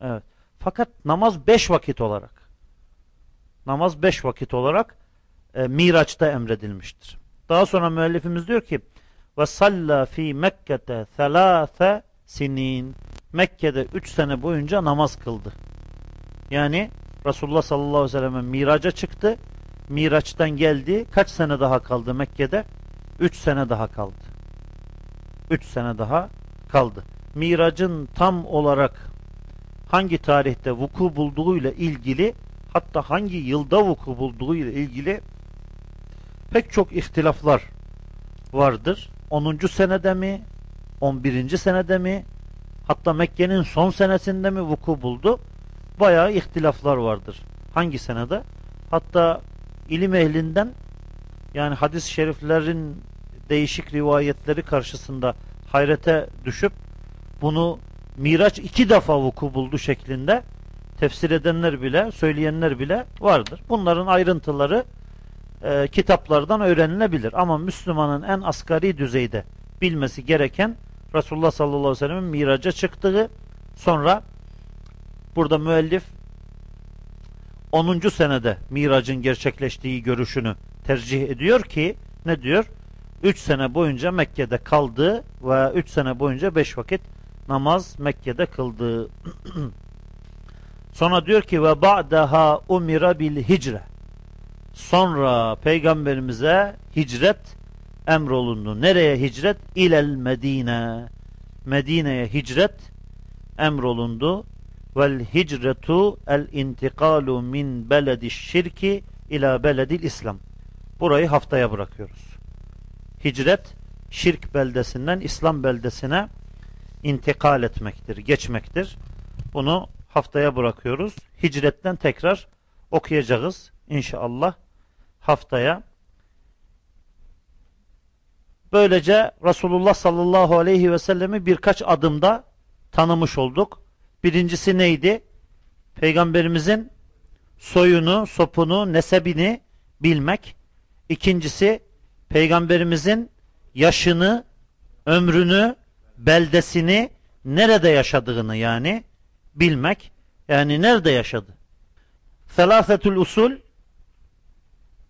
Evet. Fakat namaz beş vakit olarak namaz beş vakit olarak e, Miraç'ta emredilmiştir. Daha sonra müellifimiz diyor ki ve salla fi Mekke'te selâse sinin Mekke'de üç sene boyunca namaz kıldı. Yani Resulullah sallallahu aleyhi ve sellem miraca çıktı. Miraç'tan geldi. Kaç sene daha kaldı Mekke'de? 3 sene daha kaldı. 3 sene daha kaldı. Miracın tam olarak hangi tarihte vuku bulduğuyla ilgili hatta hangi yılda vuku bulduğuyla ilgili pek çok ihtilaflar vardır. 10. senede mi? 11. senede mi? Hatta Mekke'nin son senesinde mi vuku buldu? Bayağı ihtilaflar vardır. Hangi senede? Hatta ilim ehlinden yani hadis-i şeriflerin değişik rivayetleri karşısında hayrete düşüp bunu Miraç iki defa vuku buldu şeklinde tefsir edenler bile, söyleyenler bile vardır. Bunların ayrıntıları e, kitaplardan öğrenilebilir. Ama Müslümanın en asgari düzeyde bilmesi gereken Resulullah sallallahu aleyhi ve sellem'in miraca çıktığı sonra burada müellif 10. senede miracın gerçekleştiği görüşünü tercih ediyor ki ne diyor? 3 sene boyunca Mekke'de kaldı ve 3 sene boyunca 5 vakit namaz Mekke'de kıldı. Sonra diyor ki ve ba'daha umira bil hicre. Sonra peygamberimize hicret emrolundu. Nereye hicret? İlel Medine. Medine'ye hicret emrolundu. Vel hicretu el intikalu min beledi şirki ila beledil İslam. Burayı haftaya bırakıyoruz. Hicret şirk beldesinden İslam beldesine intikal etmektir, geçmektir. Bunu haftaya bırakıyoruz. Hicretten tekrar okuyacağız inşallah haftaya. Böylece Resulullah sallallahu aleyhi ve sellemi birkaç adımda tanımış olduk. Birincisi neydi? Peygamberimizin soyunu, sopunu, nesebini bilmek. İkincisi Peygamberimizin yaşını, ömrünü, beldesini, nerede yaşadığını yani bilmek. Yani nerede yaşadı? Selafetül usul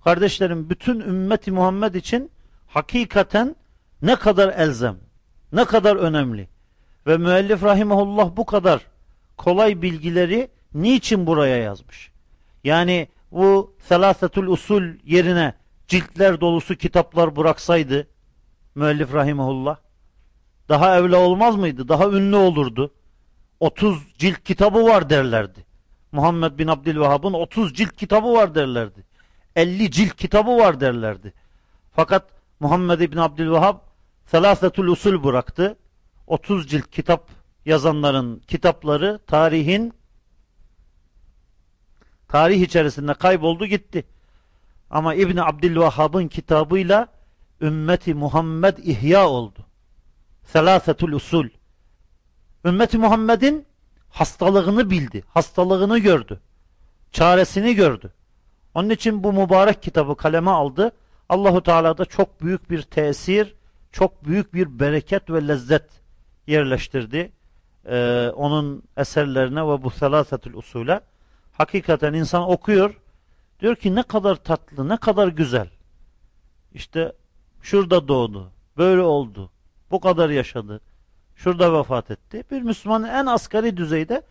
kardeşlerim bütün ümmeti Muhammed için hakikaten ne kadar elzem, ne kadar önemli. Ve müellif rahimahullah bu kadar kolay bilgileri niçin buraya yazmış? Yani bu selasetül usul yerine ciltler dolusu kitaplar bıraksaydı müellif rahimahullah daha evla olmaz mıydı? Daha ünlü olurdu. 30 cilt kitabı var derlerdi. Muhammed bin Abdülvehhab'ın 30 cilt kitabı var derlerdi. 50 cilt kitabı var derlerdi. Fakat Muhammed bin Abdülvehhab Selasetül Usul bıraktı. 30 cilt kitap yazanların kitapları tarihin tarih içerisinde kayboldu gitti. Ama İbni Abdülvahhab'ın kitabıyla ümmeti Muhammed ihya oldu. Selasetül usul. Ümmeti Muhammed'in hastalığını bildi, hastalığını gördü, çaresini gördü. Onun için bu mübarek kitabı kaleme aldı. Allahu Teala'da çok büyük bir tesir, çok büyük bir bereket ve lezzet yerleştirdi. Ee, onun eserlerine ve bu selasetül usule. Hakikaten insan okuyor, diyor ki ne kadar tatlı, ne kadar güzel. İşte şurada doğdu, böyle oldu, bu kadar yaşadı. Şurada vefat etti. Bir Müslümanın en asgari düzeyde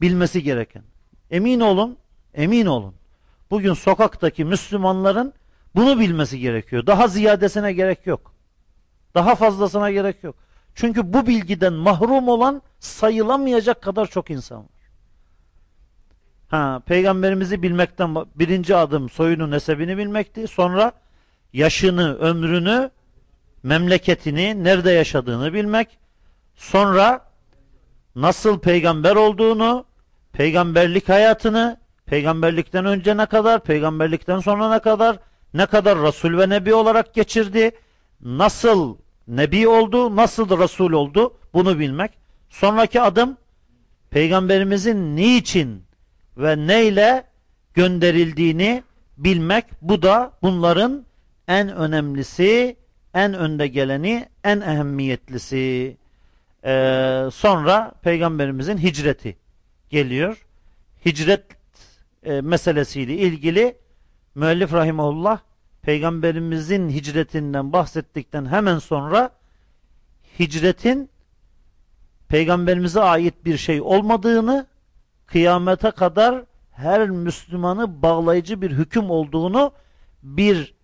bilmesi gereken. Emin olun, emin olun. Bugün sokaktaki Müslümanların bunu bilmesi gerekiyor. Daha ziyadesine gerek yok. Daha fazlasına gerek yok. Çünkü bu bilgiden mahrum olan sayılamayacak kadar çok insan var. Ha, peygamberimizi bilmekten birinci adım soyunu nesebini bilmekti. Sonra yaşını, ömrünü memleketini, nerede yaşadığını bilmek, sonra nasıl peygamber olduğunu, peygamberlik hayatını, peygamberlikten önce ne kadar, peygamberlikten sonra ne kadar, ne kadar Resul ve Nebi olarak geçirdi, nasıl Nebi oldu, nasıl Resul oldu bunu bilmek. Sonraki adım peygamberimizin niçin ve neyle gönderildiğini bilmek. Bu da bunların en önemlisi en önde geleni, en ehemmiyetlisi. Ee, sonra Peygamberimizin hicreti geliyor. Hicret e, meselesiyle ilgili müellif rahimahullah Peygamberimizin hicretinden bahsettikten hemen sonra hicretin Peygamberimize ait bir şey olmadığını kıyamete kadar her Müslümanı bağlayıcı bir hüküm olduğunu bir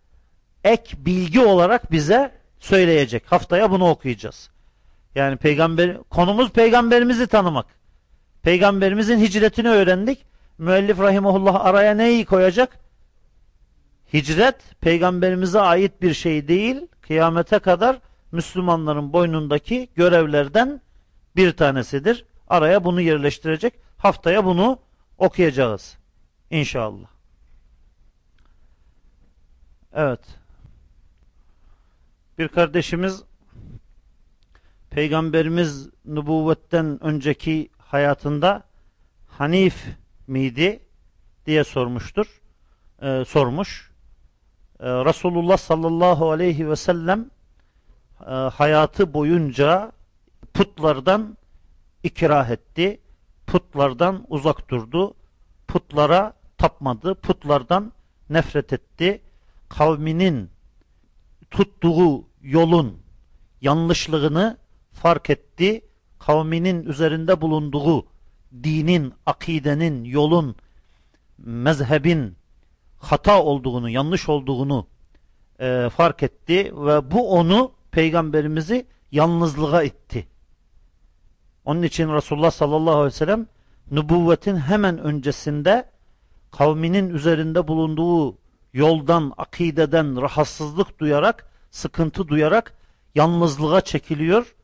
ek bilgi olarak bize söyleyecek. Haftaya bunu okuyacağız. Yani peygamber konumuz peygamberimizi tanımak. Peygamberimizin hicretini öğrendik. Müellif rahimahullah araya neyi koyacak? Hicret peygamberimize ait bir şey değil. Kıyamete kadar Müslümanların boynundaki görevlerden bir tanesidir. Araya bunu yerleştirecek. Haftaya bunu okuyacağız. İnşallah. Evet. Bir kardeşimiz Peygamberimiz nübüvvetten önceki hayatında Hanif miydi diye sormuştur. Ee, sormuş. Ee, Resulullah sallallahu aleyhi ve sellem e, hayatı boyunca putlardan ikrah etti. Putlardan uzak durdu. Putlara tapmadı. Putlardan nefret etti. Kavminin tuttuğu yolun yanlışlığını fark etti. Kavminin üzerinde bulunduğu dinin, akidenin, yolun, mezhebin hata olduğunu, yanlış olduğunu e, fark etti ve bu onu peygamberimizi yalnızlığa itti. Onun için Resulullah sallallahu aleyhi ve sellem nübüvvetin hemen öncesinde kavminin üzerinde bulunduğu yoldan, akideden rahatsızlık duyarak, sıkıntı duyarak yalnızlığa çekiliyor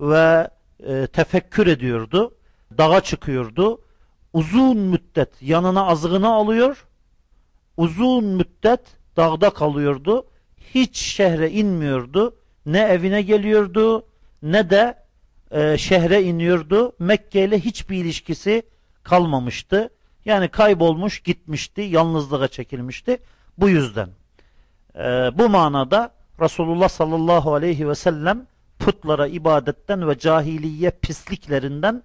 ve e, tefekkür ediyordu. Dağa çıkıyordu. Uzun müddet yanına azığını alıyor. Uzun müddet dağda kalıyordu. Hiç şehre inmiyordu. Ne evine geliyordu ne de e, şehre iniyordu. Mekke ile hiçbir ilişkisi kalmamıştı. Yani kaybolmuş gitmişti. Yalnızlığa çekilmişti. Bu yüzden. E, bu manada Resulullah sallallahu aleyhi ve sellem putlara ibadetten ve cahiliye pisliklerinden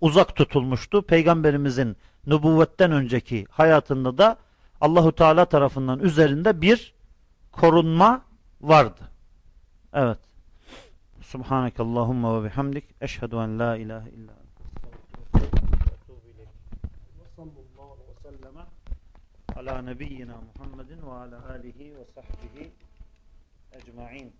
uzak tutulmuştu. Peygamberimizin nübüvvetten önceki hayatında da Allahu Teala tarafından üzerinde bir korunma vardı. Evet. Subhanakallahumma ve bihamdik eşhedü en la ilahe illa ala nebiyyina Muhammedin ve ala alihi ve sahbihi ecma'in.